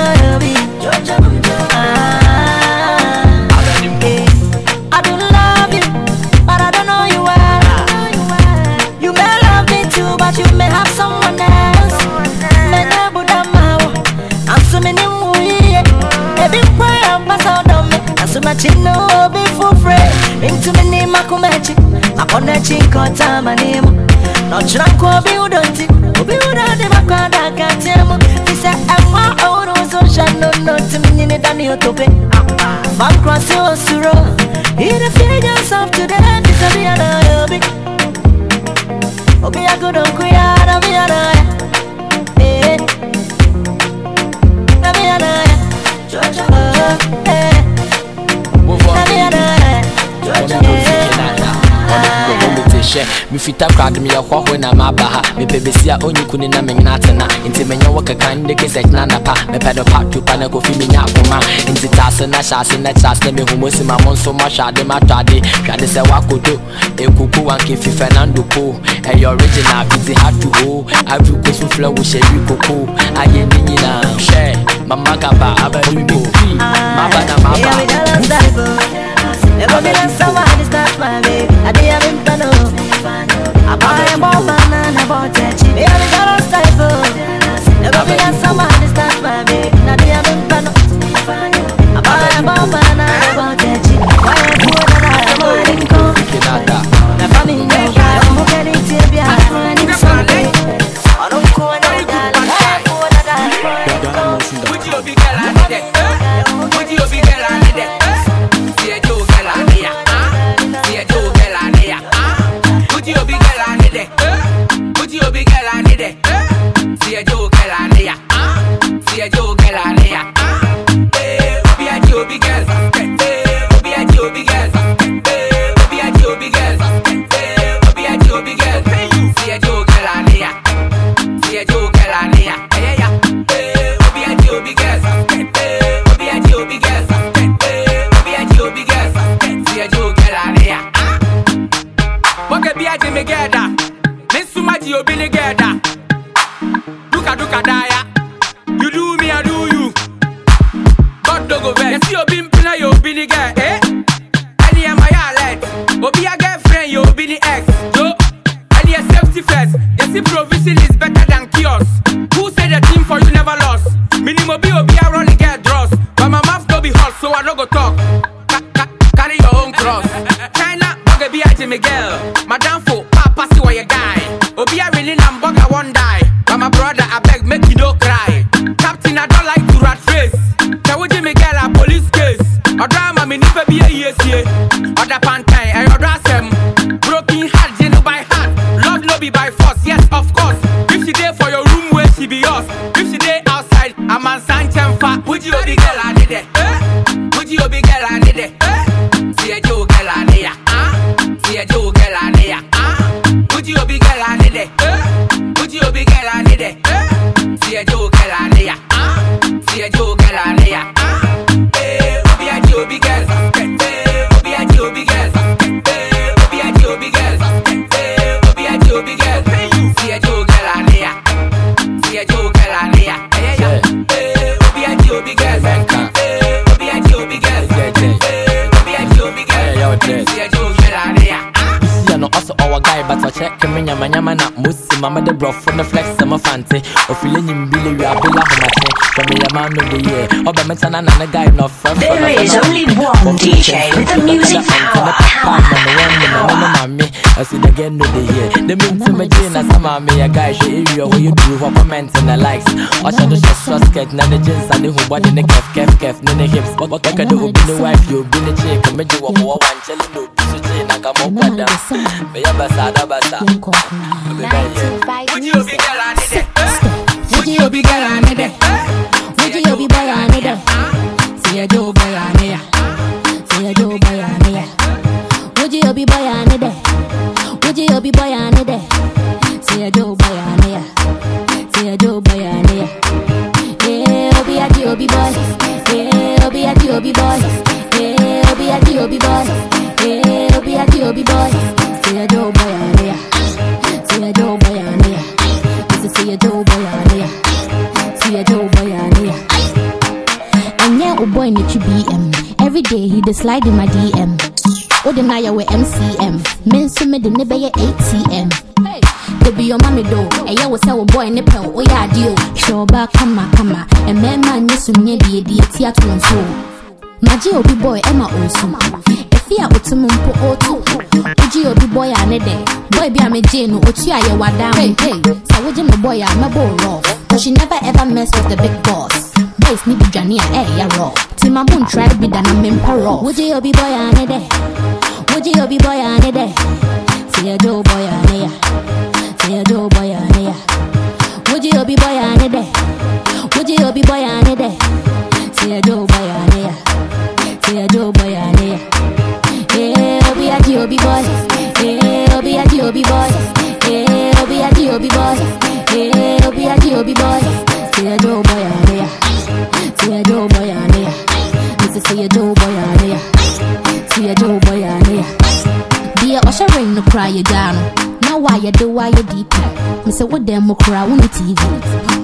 mfita crack meyɛhɔ hoe na maba ha. Mepɛ bɛsi a ɔnyi ku ne na menyena atena nti menyɛ wo keka ne ke sɛkyena napa mepɛ dɔ pa tupa na kɔfi menya akoma nti taase na hyɛ na kyɛ ase na mehumo si ma mo nso mahwɛ ade matɔ ade hwɛde sɛ woakodo ɛkuku wankefi fernando po ɛyɛ original fiti hato ho avery kosu flɛ wo hyɛ wi koko ayɛ ne nyinaa hwɛ mama kaba abɛribo maba na maba Never been a summer, I just my baby. I didn't even know. I bought banana, bought that chicken. There is only one DJ with the music power. I see the again of the year. The mean to me, Jane, as a me, a guy, she area where you do what comment and the likes. Or shall the shot skirt, now the jeans and the who body the kef, kef, kef, in the hips. But what can do, be the wife, you be the chick, and make you walk one, chilling, no, so chain, I come up with them. Me a basa, da basa. Would you be girl on it? Would you be girl on it? Be boy on it? See a Joe boy on it. See a Joe boy on it. Would you be boy on it? Would you oh, be boy it? See a boy it. See a boy it. Obi a Joe boy. Yeah, oh, Obi a Joe boy. Yeah, oh, Obi a Joe boy. Yeah, Obi a Joe boy. Day he dey slide in my DM. Oh, the naya with MCM. Men me the nibbe ye ATM. They be your mommy do. And yeah, was our boy nipple. Oh, yeah, deal. Show back, come come. And man, man, you need the idea. To and so. Maji obi boy, Emma also. If you are utum mpo otu. Uji obi boy, ane de. Boy, be a me jane. Uchi a ye wadam. Hey, hey. So, would you me boy, I'm a boy rough. Cause she never ever mess with the big boss. Boys need to journey, eh, yeah, raw. Till my moon try to be done, I'm parole. Would you obi boy, ane de. Would you obi boy, ane de. See a Joe boy, ane ya. See a Joe boy, ane ya. Would you obi boy, ane de. Would you obi boy, ane de. See a Joe boy, ane ya. See a Joe boy, ane ya. Yeah, obi a Joe boy. Yeah, obi a Joe boy. Yeah, obi a Joe boy. Yeah, obi a Joe boy. See a Joe boy, ane ya. See a Joe boy. This is see a Joe boy, ane ya. See a Joe boy, ane ya. Dear Usher ring no cry you down. Now why you do why you deep? Me say what them mo cry on TV.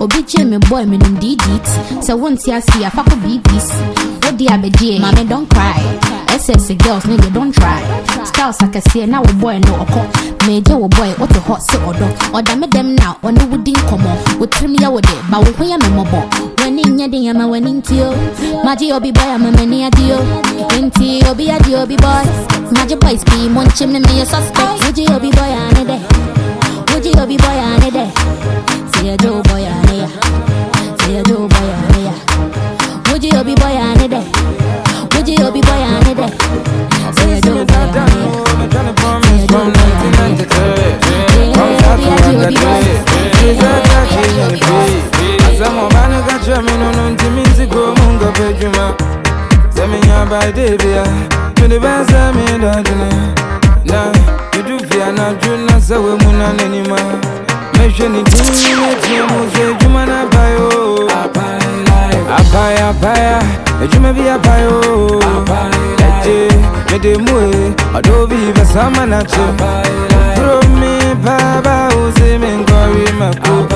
Obi me boy me num DDT. So once you see a fuck BBC. What the abeje? Mommy don't cry. SS girls nigga don't try. Styles like I see now a boy no oko. Major wo boy what a hot so odo. Or damn them now on the woodin come on. Would trim ya with it, but when ya me mo When in ya ding ama when into you. Maji obi boy many a deal. Inti obi a di obi boy. Maji boys be munch me me a suspect. You obi boy ane de? Would you obi boy ane de? Say a Joe boy ane ya. Say a Joe boy ane ya. Would you obi boy ane de? Would you obi boy ane de? Say a Joe boy ane ya. Say a Joe boy ya. Yeah, obi a obi boy. Yeah, obi a di obi boy. Asamobana kacha minono ntimizi komunga pejuma basa mi dajina Na Midufia na juna sawe muna nenima. Meshe ni tini metie muse juma na bayo. Apaya apaya Ejuma bi apayo Eje Mede mue Adobi basama na che Bro mi baba uzi mingori mako. Yeah, mede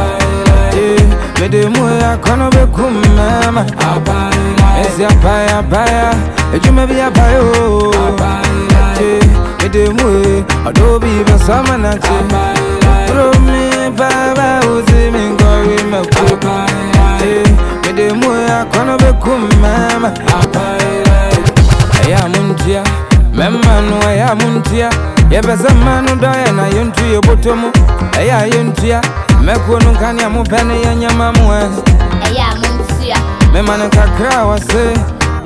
mu ya kono be kumama Ezi apaya apaya Ejuma bi apaya o Yeah, mede mu Adobi basama na che. Bro mi baba uzi mingori mako Yeah, mede mu ya kono be kumama Eya ɛyɛ Mema no eya muntia Yɛpɛsɛ mma no dɔyɛ na yɛntu yɛbɔtɔ mu ɛyɛ a yɛntua mɛkuo no nkanea nea mopɛ ne yɛnyɛma mo ɛ ɛyɛ a montua mema no. Kakra a wɔse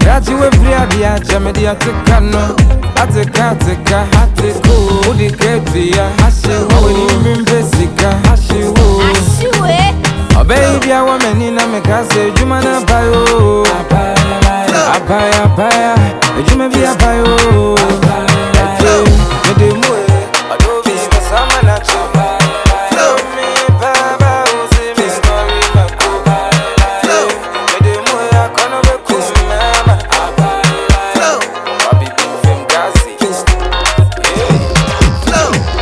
dakye wafiri adeɛ akyɛ mede ateka no ateka ateka ateko wode ka atua ahye hɔ wɔnim mpɛ sika ahye ɔbɛyi bia wɔ m'ani na meka sɛ adwuma no apayo apaya apaya adwuma bi apayo ɛte mede mu e ɔde obi kasama na kye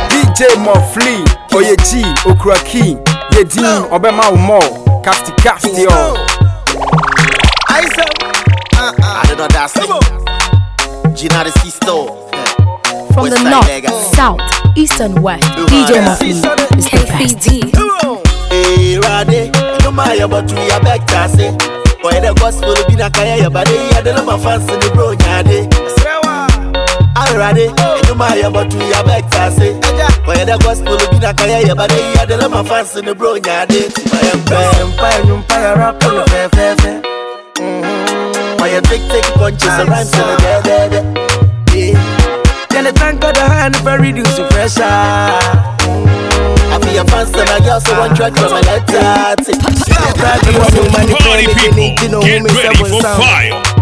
DJ Mofli, Oye G, Okra King, Yedin, Obema Umo, Casti Castio. I don't know that's it. Gina the sister. From the north, south, east, and west, DJ Muffin is the best. Hey, Rade, no my but we are back to say. Boy, the gospel be na kaya but they had the my fans in the bro nyade. Already, no my but we are back to say. Boy, the gospel be na kaya but they had the my fans the bro nyade. My empire, empire, empire, rap on the fair, fair, fair. Mm-hmm. My big take punches and rhymes in the dead. Can I thank God the hand for reducing pressure? I be a fans and I girl so one track from my letter. Party people, get ready for fire.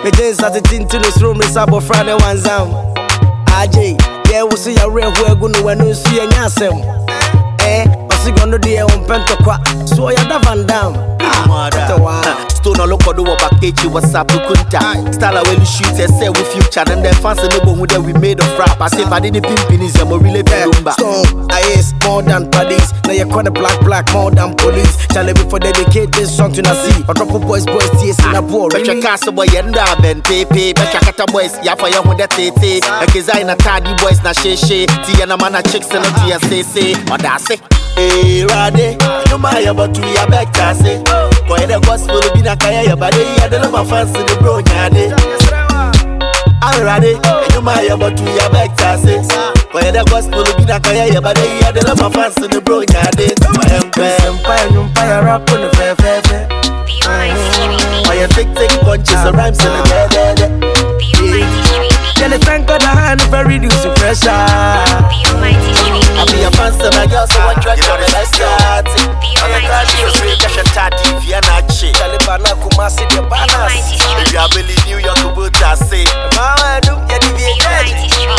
Hey, me just at the tin to the room, Miss Abo Friday one zam. AJ, yeah, we see a real who are going to no see a nyasem. Eh, what's he gonna do on Pentaqua? So I have Van Dam. Stone all look do about Kechi what's up kunta. Style when you shoot and say we future and then fans no bo that we made of rap. I say if I didn't pimp in is a really lumba. Stone, I is more than police. Now you call the black black more than police. I be for dedicate this song to Nasi? Or drop a boys, boys, tears in a poor. Betcha castle boy yenda ben pepe Betcha kata boys ya for ya huda tete Ekiza ina tadi boys na sheshe Tia na mana chicks na tia sese Odase Hey Rade No maya but we are back say Boy the gospel be na kaya ya bade Ya de my fans the bro nyade Already, no maya but we are back to say. Boy the gospel be na kaya ya bade Ya de my fans the bro nyade My empire, empire, empire, rap on the fair, fair, fair. My take take punches and rhymes in the dead, eh? I thank God the hand for reducing pressure? I be a fans and I girl so one track from my letter. I'm a crash you free cash and tatty Vienna chick. Talibana Kumasi the balance. Baby I believe New York about to say. Mama do ya di be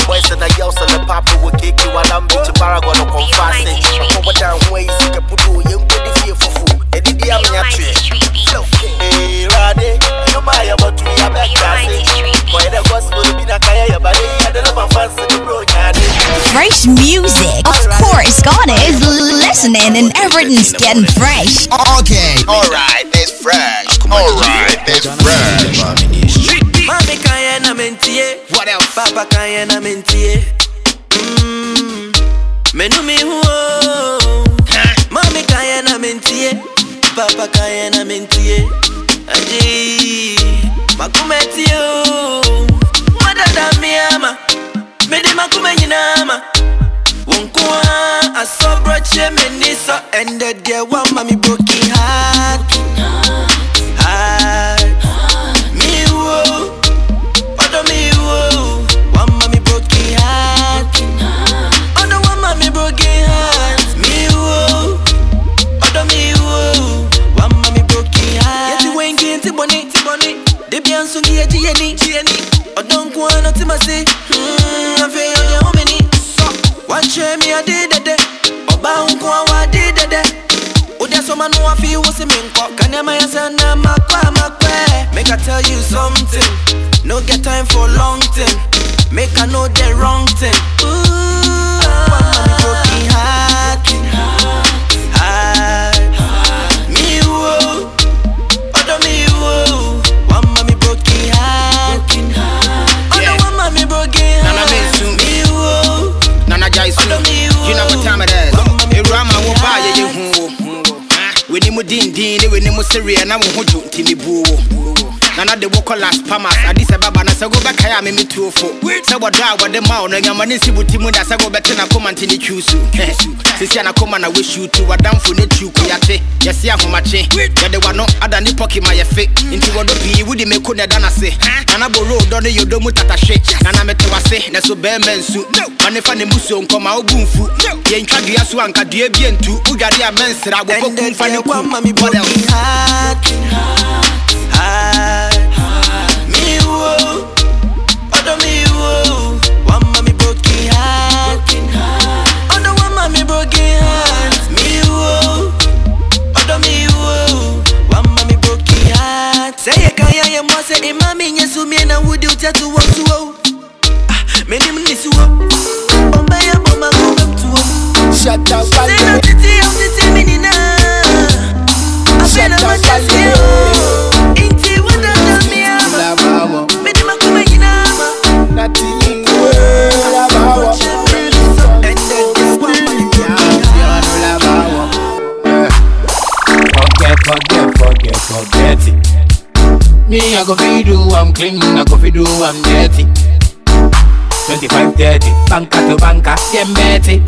Boys and the girls and the papa will kick you while I'm beach paragon of confessing. Over down ways you can put you in good fear for food. Eddie di am ya tree. Eh, Rade, you buy a but we are back to. Boy the gospel be na kaya ya bade ya de my fans in the bro nyade. Fresh music, of course. Ghana is listening and everything's getting fresh. Okay, alright, it's fresh. Alright, it's fresh. Mami kaya na mentie. Eh. What else? Papa kaya na mentie. Eh. Mm. Menu mi huo. Papa kaya na mentie. Aji. Makumetio. Wadada miama. Mede makume nyinama. Wonkwa asobroche menisa. Ende dear one mami broken heart. Heart. Ya jieni jieni. Odo nkwana ti masi. Hmm. Afe yo ya homini. So. Wache mi adi dede. Oba nkwa wa di dede. Udia soma no afi wusi minko. Kanyama ya sana makwa makwe. Make I tell you something. No get time for long thing. Make I know the wrong thing. Ooh, one mommy broken. Heart. Mu din din ne weni mu seria na wo ho dwo ntimi bu wo. Nana de wo kolas pamas adi se baba na se go be kaya me metuofo. Se wo da wo de ma wo no nyama ne si buti mu da se go be te na koma ntini twusu. Sisi na we shoot wadamfo ne twu ko yate. Yesi ahomache. Yede wa no ada ni poki ma ye fe. Nti wo do pi wudi me ko ne da na se. Nana bo road do ne yodo mu tatahwe. Nana me te wase na so be mensu. Ane fa ne muso nkoma ogunfu. Ye ntwa dua so anka dua bi entu. Ugade a mensra bo pokum fa ne ku. Kaya ye mo say imami nyesu mi na wudi utatu wa suwo. Ah, me nim nisuwo. Bomba ya bomba kumbe mtuwo. Shut up, no titi am titi mini na. Apena yo. Me, I go fi do, I'm clean, I go fi do, I'm dirty. 25, 30, banker to banker, them betty.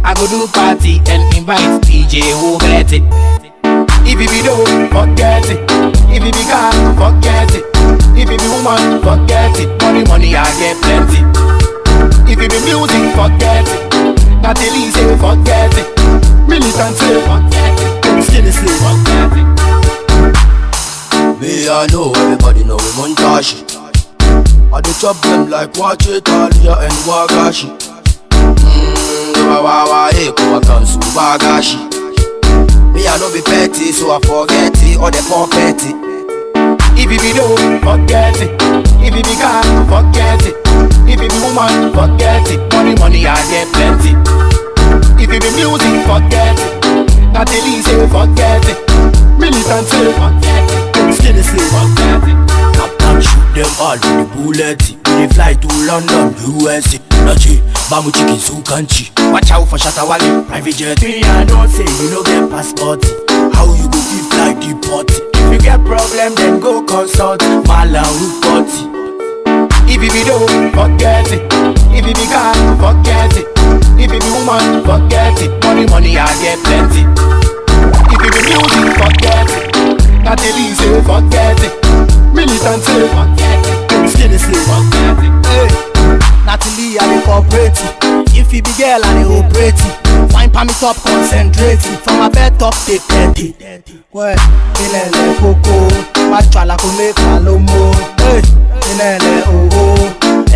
I go do party and invite DJ who bet it. If it be dope, forget it. If it be car, forget it. If it be woman, forget it. Money, money, I get plenty. If it be music, forget it. Natalie say, forget it. Militant say, forget it. Skinny say, forget it. Me, I know everybody know we montage. I dey chop them like Wache, Talia and Wagashi. Mmm, wa wa wa, eh, kuma kansu Wagashi. Me, I no be petty, so I forget it, or the petty. If it be dope, forget it. If it be car, forget it. If it be woman, forget it. Money, money, I get plenty. If it be music, forget it. Natalie say, eh, forget it. Militant say, forget it. Forget it. Captain shoot them all with the bullet. We fly to London, USA. Nachi, Bamu chicken so country. Watch out for Shatta Wale, private jet. Me, I don't say you no get passport. How you go fit fly deport? If you get problem, then go consult Malam report. If it be dope, forget it. If it be car, forget it. If it be woman, forget it. Money, money, I get plenty. If it be music, forget it. Natalie say, forget it. Militant say, forget it. Skinny eh. it. Hey, Natalie, I dey cooperate. If you be girl, I dey operate. Wine pa me top, concentrate. From my bed top, take plenty. Well, ilẹ̀lẹ̀ koko, má jàlá kó make a lomo. Hey, ilẹ̀lẹ̀ oho,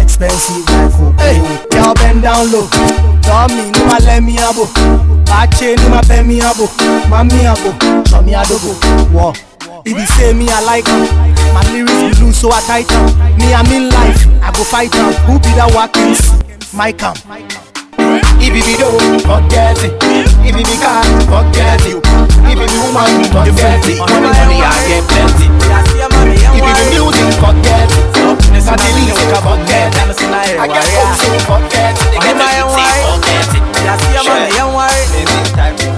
expensive like. Hey, girl bend down low. Me, no ma let me abo. Bache, no ma pay me abo. Mami abo, show me adogo. Whoa. If you say me, I like am. My lyrics be loose, so I tight. Me, I'm in life, I go fight am. Who be that Watkins? My cam. If it be dope, forget it. If it be car, forget it. If it be woman, forget it. Money, money, I get plenty. If it be music, forget it. Natalie say, forget it. I get hope, so forget it. They get everything, forget it.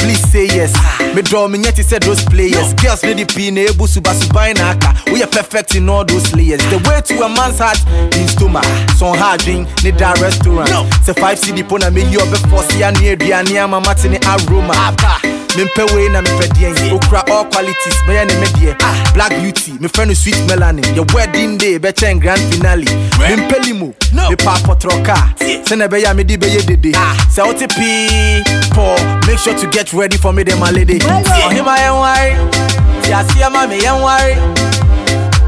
Please say yes. Ah. Me draw me yet said those players. Girls ready pin eh, able suba suba in aka. We are perfect in all those layers. The way to a man's heart in stomach. Some hard drink need that restaurant. Say five CD pona me you before see an area near my matini aroma. Mempɛ wei na mepɛ deɛn okura all qualities mɛyɛ ne medeɛ black beauty mefrɛ no sweet melanin. Yɛ wedding day bɛkyɛn grand finale. Mempɛ limo mepa apɔtrɔ car sɛnɛ ɛbɛyɛ a mede bɛyɛ dede. Sɛ wote pii pɔ make sure to get ready for me de my lady ɔhema yɛnware ti aseɛ ma me yɛnware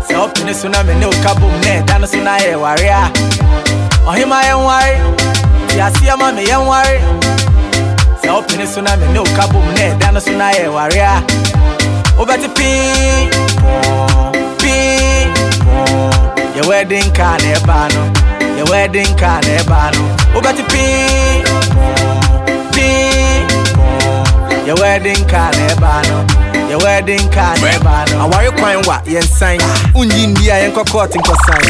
sɛ wopene so na me ne wo ka bom na ɛda no so na yɛ ware a ɔhema yɛnware ti aseɛ ma me yɛnware sɛ wopene so na me ne wo ka bom na ɛda no so na yɛ ware a wobɛte pii pii yɛ wedding car na ɛbaa no yɛ wedding car na ɛbaa no wobɛte pii pii yɛ wedding car na ɛbaa no yɛ wedding car na ɛbaa no aware kwan wa yɛnsan wonyi nni a yɛnkɔ court nkɔsan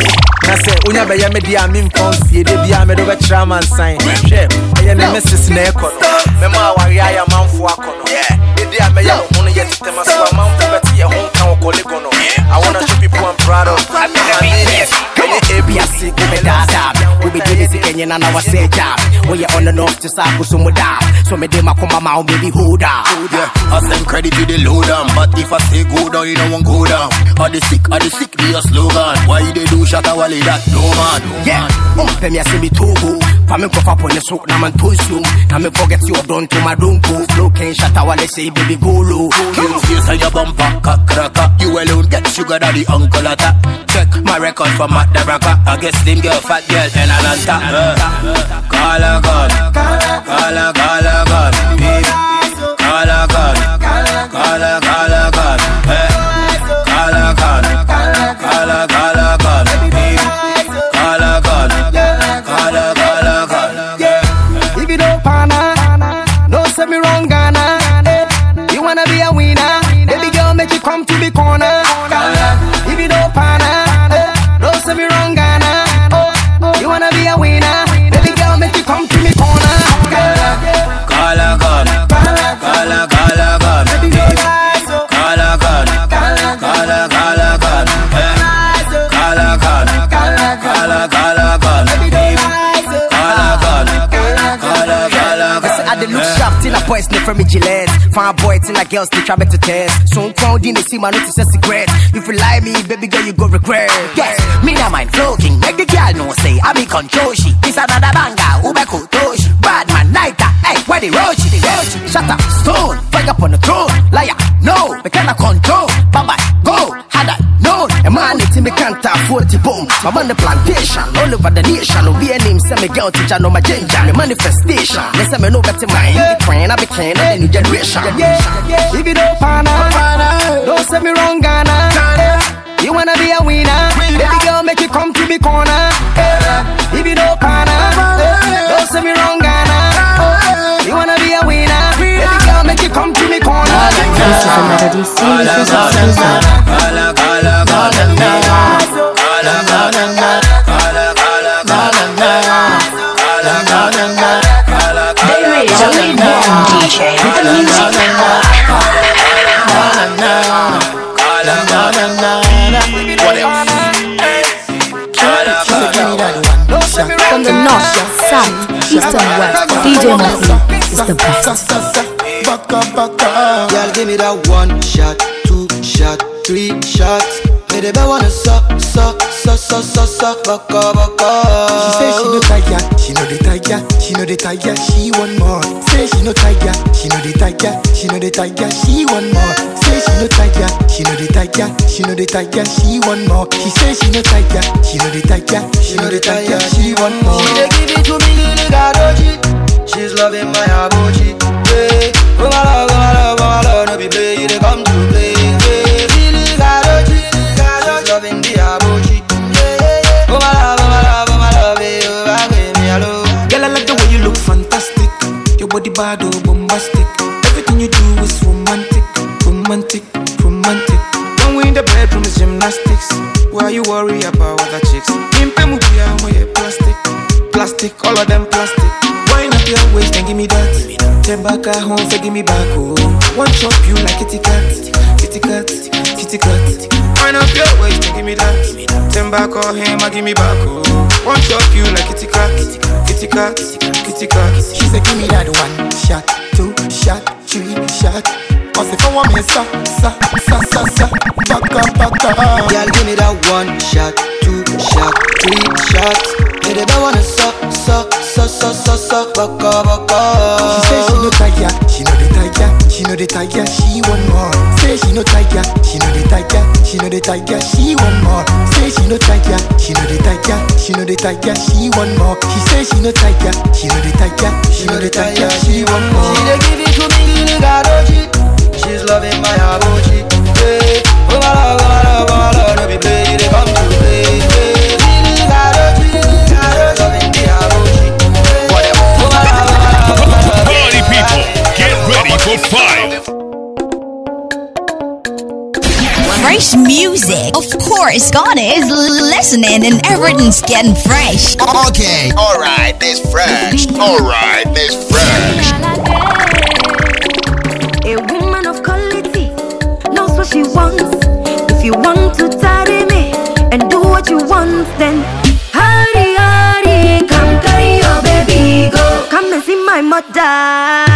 na sɛ wonya bɛyɛ me deɛ a memfa nsie de biaa mede wobɛkyerɛ ama nsan hwɛ ɛyɛ ne meses na ɛkɔ no mɛma aware ayɛ amanfo akɔ no ɛde a mɛyɛ wo ho no yɛ tetɛma so amanfo bɛte yɛ ho nka wɔ kɔlego no I wanna show people I'm proud of. I'm ABC, give me that dab. We be doing this again, and I was say job. We are on and off to start with some dab. So me dem a come out, baby, hold up. Yeah, I send credit to the low down, but if I say go down, you don't want go down. Are the sick, are the sick, be a slogan. Why they do shut a wally that? No man, Yeah, oh, umpe me a see me togo. Pa me kofa pon the soak na man toisu. Na me forget you done to my donko. Flow can shut a wale say baby go low. King face on your bumper, cock cracker. You alone get sugar daddy uncle attack. Check my record for Matt the I guess them girl, fat girl, and Atlanta. Uh, call a gun, call a, call a gun. Call a gun, boys ne from me. Fine boy, till like girls, they try to test. So crowd in the see my notice a cigarette. If you lie me, baby girl, you go regret. Yes, me na mind floating. Make the girl know say I be control she. This another banger, ube kutoshi. Bad man, nighter, hey, where the roach, the roach. Shut up, stone, fuck up on the throne. Liar, no, me cannot control. Known. Man, it's me can't afford to boom. I'm on the plantation, all over the nation. No be a name, say me girl teacher, no my ginger. Me manifestation, they say me no better mind. The train, I be trained, I new generation. If you don't find don't say me wrong, Ghana. You wanna be a winner, baby girl, make you come to me corner. If you don't find don't say me wrong, Ghana. You wanna be a winner, baby girl, make you come to me corner. This is a melody series music power. From the north, south, east and west, DJ is the best. Girl, give me that one shot, two shot, three shots. Me the best wanna suck, suck, suck, suck, suck, suck, baka, baka. She say she no tiger, she no the tiger, she no the tiger, she want more. Say she no tiger, she no the tiger, she no the tiger, she want more. Say she no tiger, she no the tiger, she no the tiger, she want more. She say she no tiger, she no the tiger, she no the tiger, she want more. She dey give it to me, little gadoji. She's loving my abochi. Yeah. Oh my love, oh my love, oh my love, no be play, body bad, oh, bombastic. Everything you do is romantic, romantic, romantic. When we in the bedroom is gymnastics. Why you worry about other chicks? Impe mubia moye plastic, plastic, all of them plastic. Wind up your waist and give me that. Ten back at home, say give me back, oh. One chop you like kitty cat, kitty cat, kitty cat. Wind up your waist and give me that. Ten back or him, I give me back, oh. One chop you like kitty cat, kitty cat, kitty cat. She said give me that one shot, two shot, three shot. Cause if I want me, sa, sa, sa, sa, sa, baka, baka. Girl, give me that one shot, two shot, three shots. Me the best wanna suck, suck, suck, suck, suck, suck, baka, baka. She say she no tiger, she no the tiger, she no the tiger, she want more. Say she no tiger, she no the tiger, she no the tiger, she want more. Say she no tiger, she no the tiger, she no the tiger, she want more. She say she no tiger, she no the tiger, she no the tiger, she want more. She dey give it to me, little gadoji. She's loving my abochi. Yeah. Oh my love, oh my love, oh my love, no be play, you dey come to play. Yeah. Little gadoji, gadoji, loving the abochi. Yeah. Oh oh oh. Party people, get ready for five. Fresh music. Of course, God is listening and everything's getting fresh. Okay, alright, this fresh. Alright, this fresh. A woman of quality knows what she wants. If you want to tidy me and do what you want, then hurry, hurry, come carry your baby, go. Come and see my mother,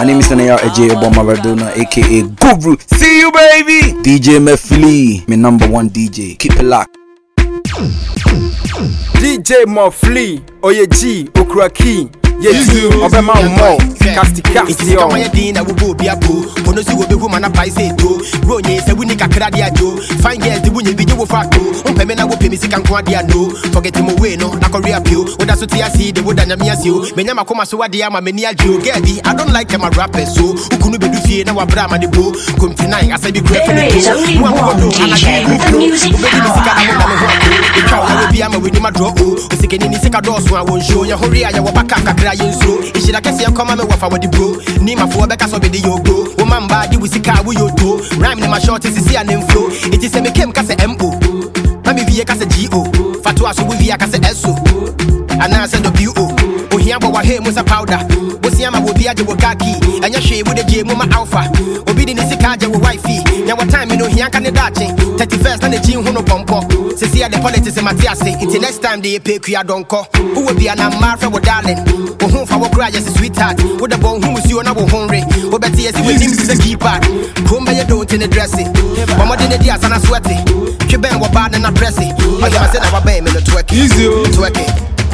My name is Naya Ej Obama aka Guru. See you, baby. DJ Mofli, my number one DJ. Keep it locked. DJ Mofli, Oyeji, Okraki, Yeti, Obama Mo, Casti Nti sika Casti. wɔyɛ den na wobɔ obi apo ɔno so wɔbɛhu ma na pae sɛ ɛto bro nye sɛ woni kakra de adwo fine girls de wonya bi gye wo fa to wompɛ me na wopɛ me sika nko ade ano forget mo wei no na kɔre apio woda so te ase de woda nyame ase o menya makoma so wadeɛ ama m'ani agye o girl bi i don't like them a rapper so. Wokunu bɛdu fie na wabrɛ ama de bo komtinai asɛ bi kura There is only one DJ with the music power. ɛtwa wo na wobi ama w'anim adorɔ o osikani ne sika dɔɔso a wɔnsuo yɛ hore a yɛwɔ baka kakra yɛ nsuro nhyira kɛseɛ kɔma me wɔfa wɔde buro nimafoɔ bɛka sɛ ɔbɛde yɛ ogro woma mbaa de wo sika a woyɛ oto rime ne mahyɛ ɔte sisi a ne mflo ɛti sɛ mekem ka sɛ mo ma mevie ka sɛ go fatoa so wovie ka sɛ so anaasɛ wo ohia bɔ wahɛ mu sɛ powder. Wosia ma wobi agye wɔ kaki. Ɛnyɛ hwee wode gyee mu ma alpha. Obi de ne sika agye wo wifi nya wɔ time no ohia ka ne daakye 31st na ne kyi ho no pɔmpɔ sɛsi a de politics mate ase nti next time de yɛpɛ kua dɔnkɔ wowɔ bia na mmaa wo darling? Wo ho fa wɔ kora yɛ sɛ sweetheart wode bɔ wo ho musuo na wo ho nre wobɛte yɛ sɛ w'anim te sɛ keypad kurom bɛyɛ do nti ne dresse bɔmmɔde ne di asa na soɛte twe bɛn wɔ baa ne na presse ɔyɛma sɛ na wabɛn me no toɛke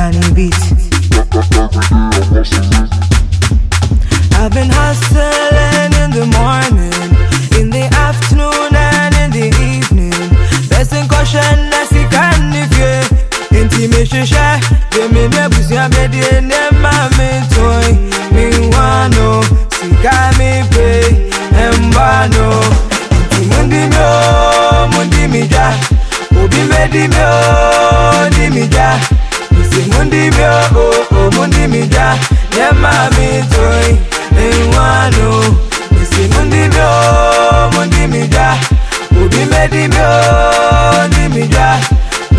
Danny Beat. I've been hustling in the morning, in the afternoon, and in the evening. Best in caution, if you intimation share. Give me the pussy, I'm ready, and toy. Me wano, sika me pay, embano. Mundi mi o, oh, mundi mi ja. Obi medi mi o, di mi oh, ja. Isi mundi mi o, o, o mundi mi ja. Ne mami toy, enwano. Isi mundi mi o, mundi mi ja. Obi medi mi o, di mi ja.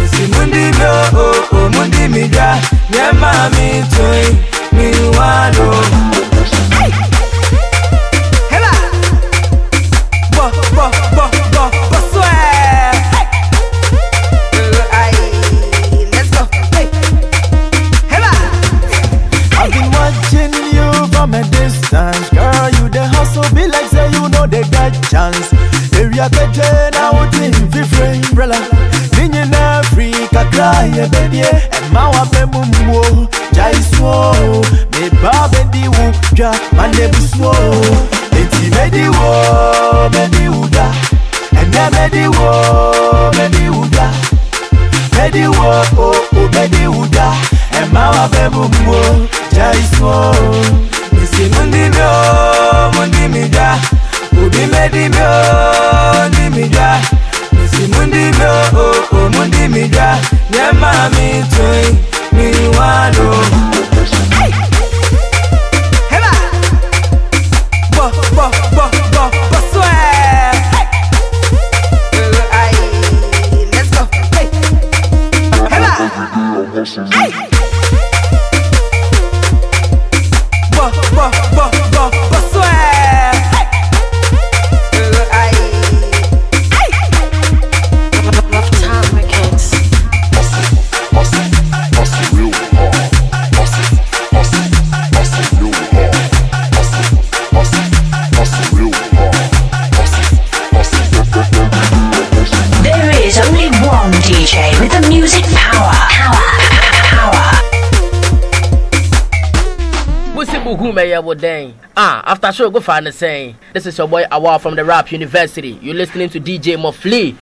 Isi mundi mi o, o, o mundi mi ja. Ne mami toy, mi wano. Know they got chance. Area keje na uti different umbrella. Ninyi na Africa cry baby, and mawa pe mumbo. jaiso me ba bedi wu dwa mane busuo eti medi wo medi wu dwa ẹnẹ medi wo medi wu dwa medi wo o o medi wu dwa ẹ má wà fẹ́ mu mu o jaiso. Missy Mundi mi o, Mundi mi ja. Obi medi mi o, ni mi ja. Missy Mundi mi Mundi mi ja. Nye twin, mi swear. Hey. Hey. Hey. Pussy Buhu Mayor Woden. Ah, after show, go find the saying. This is your boy Awar from the Rap University. You're listening to DJ Mofli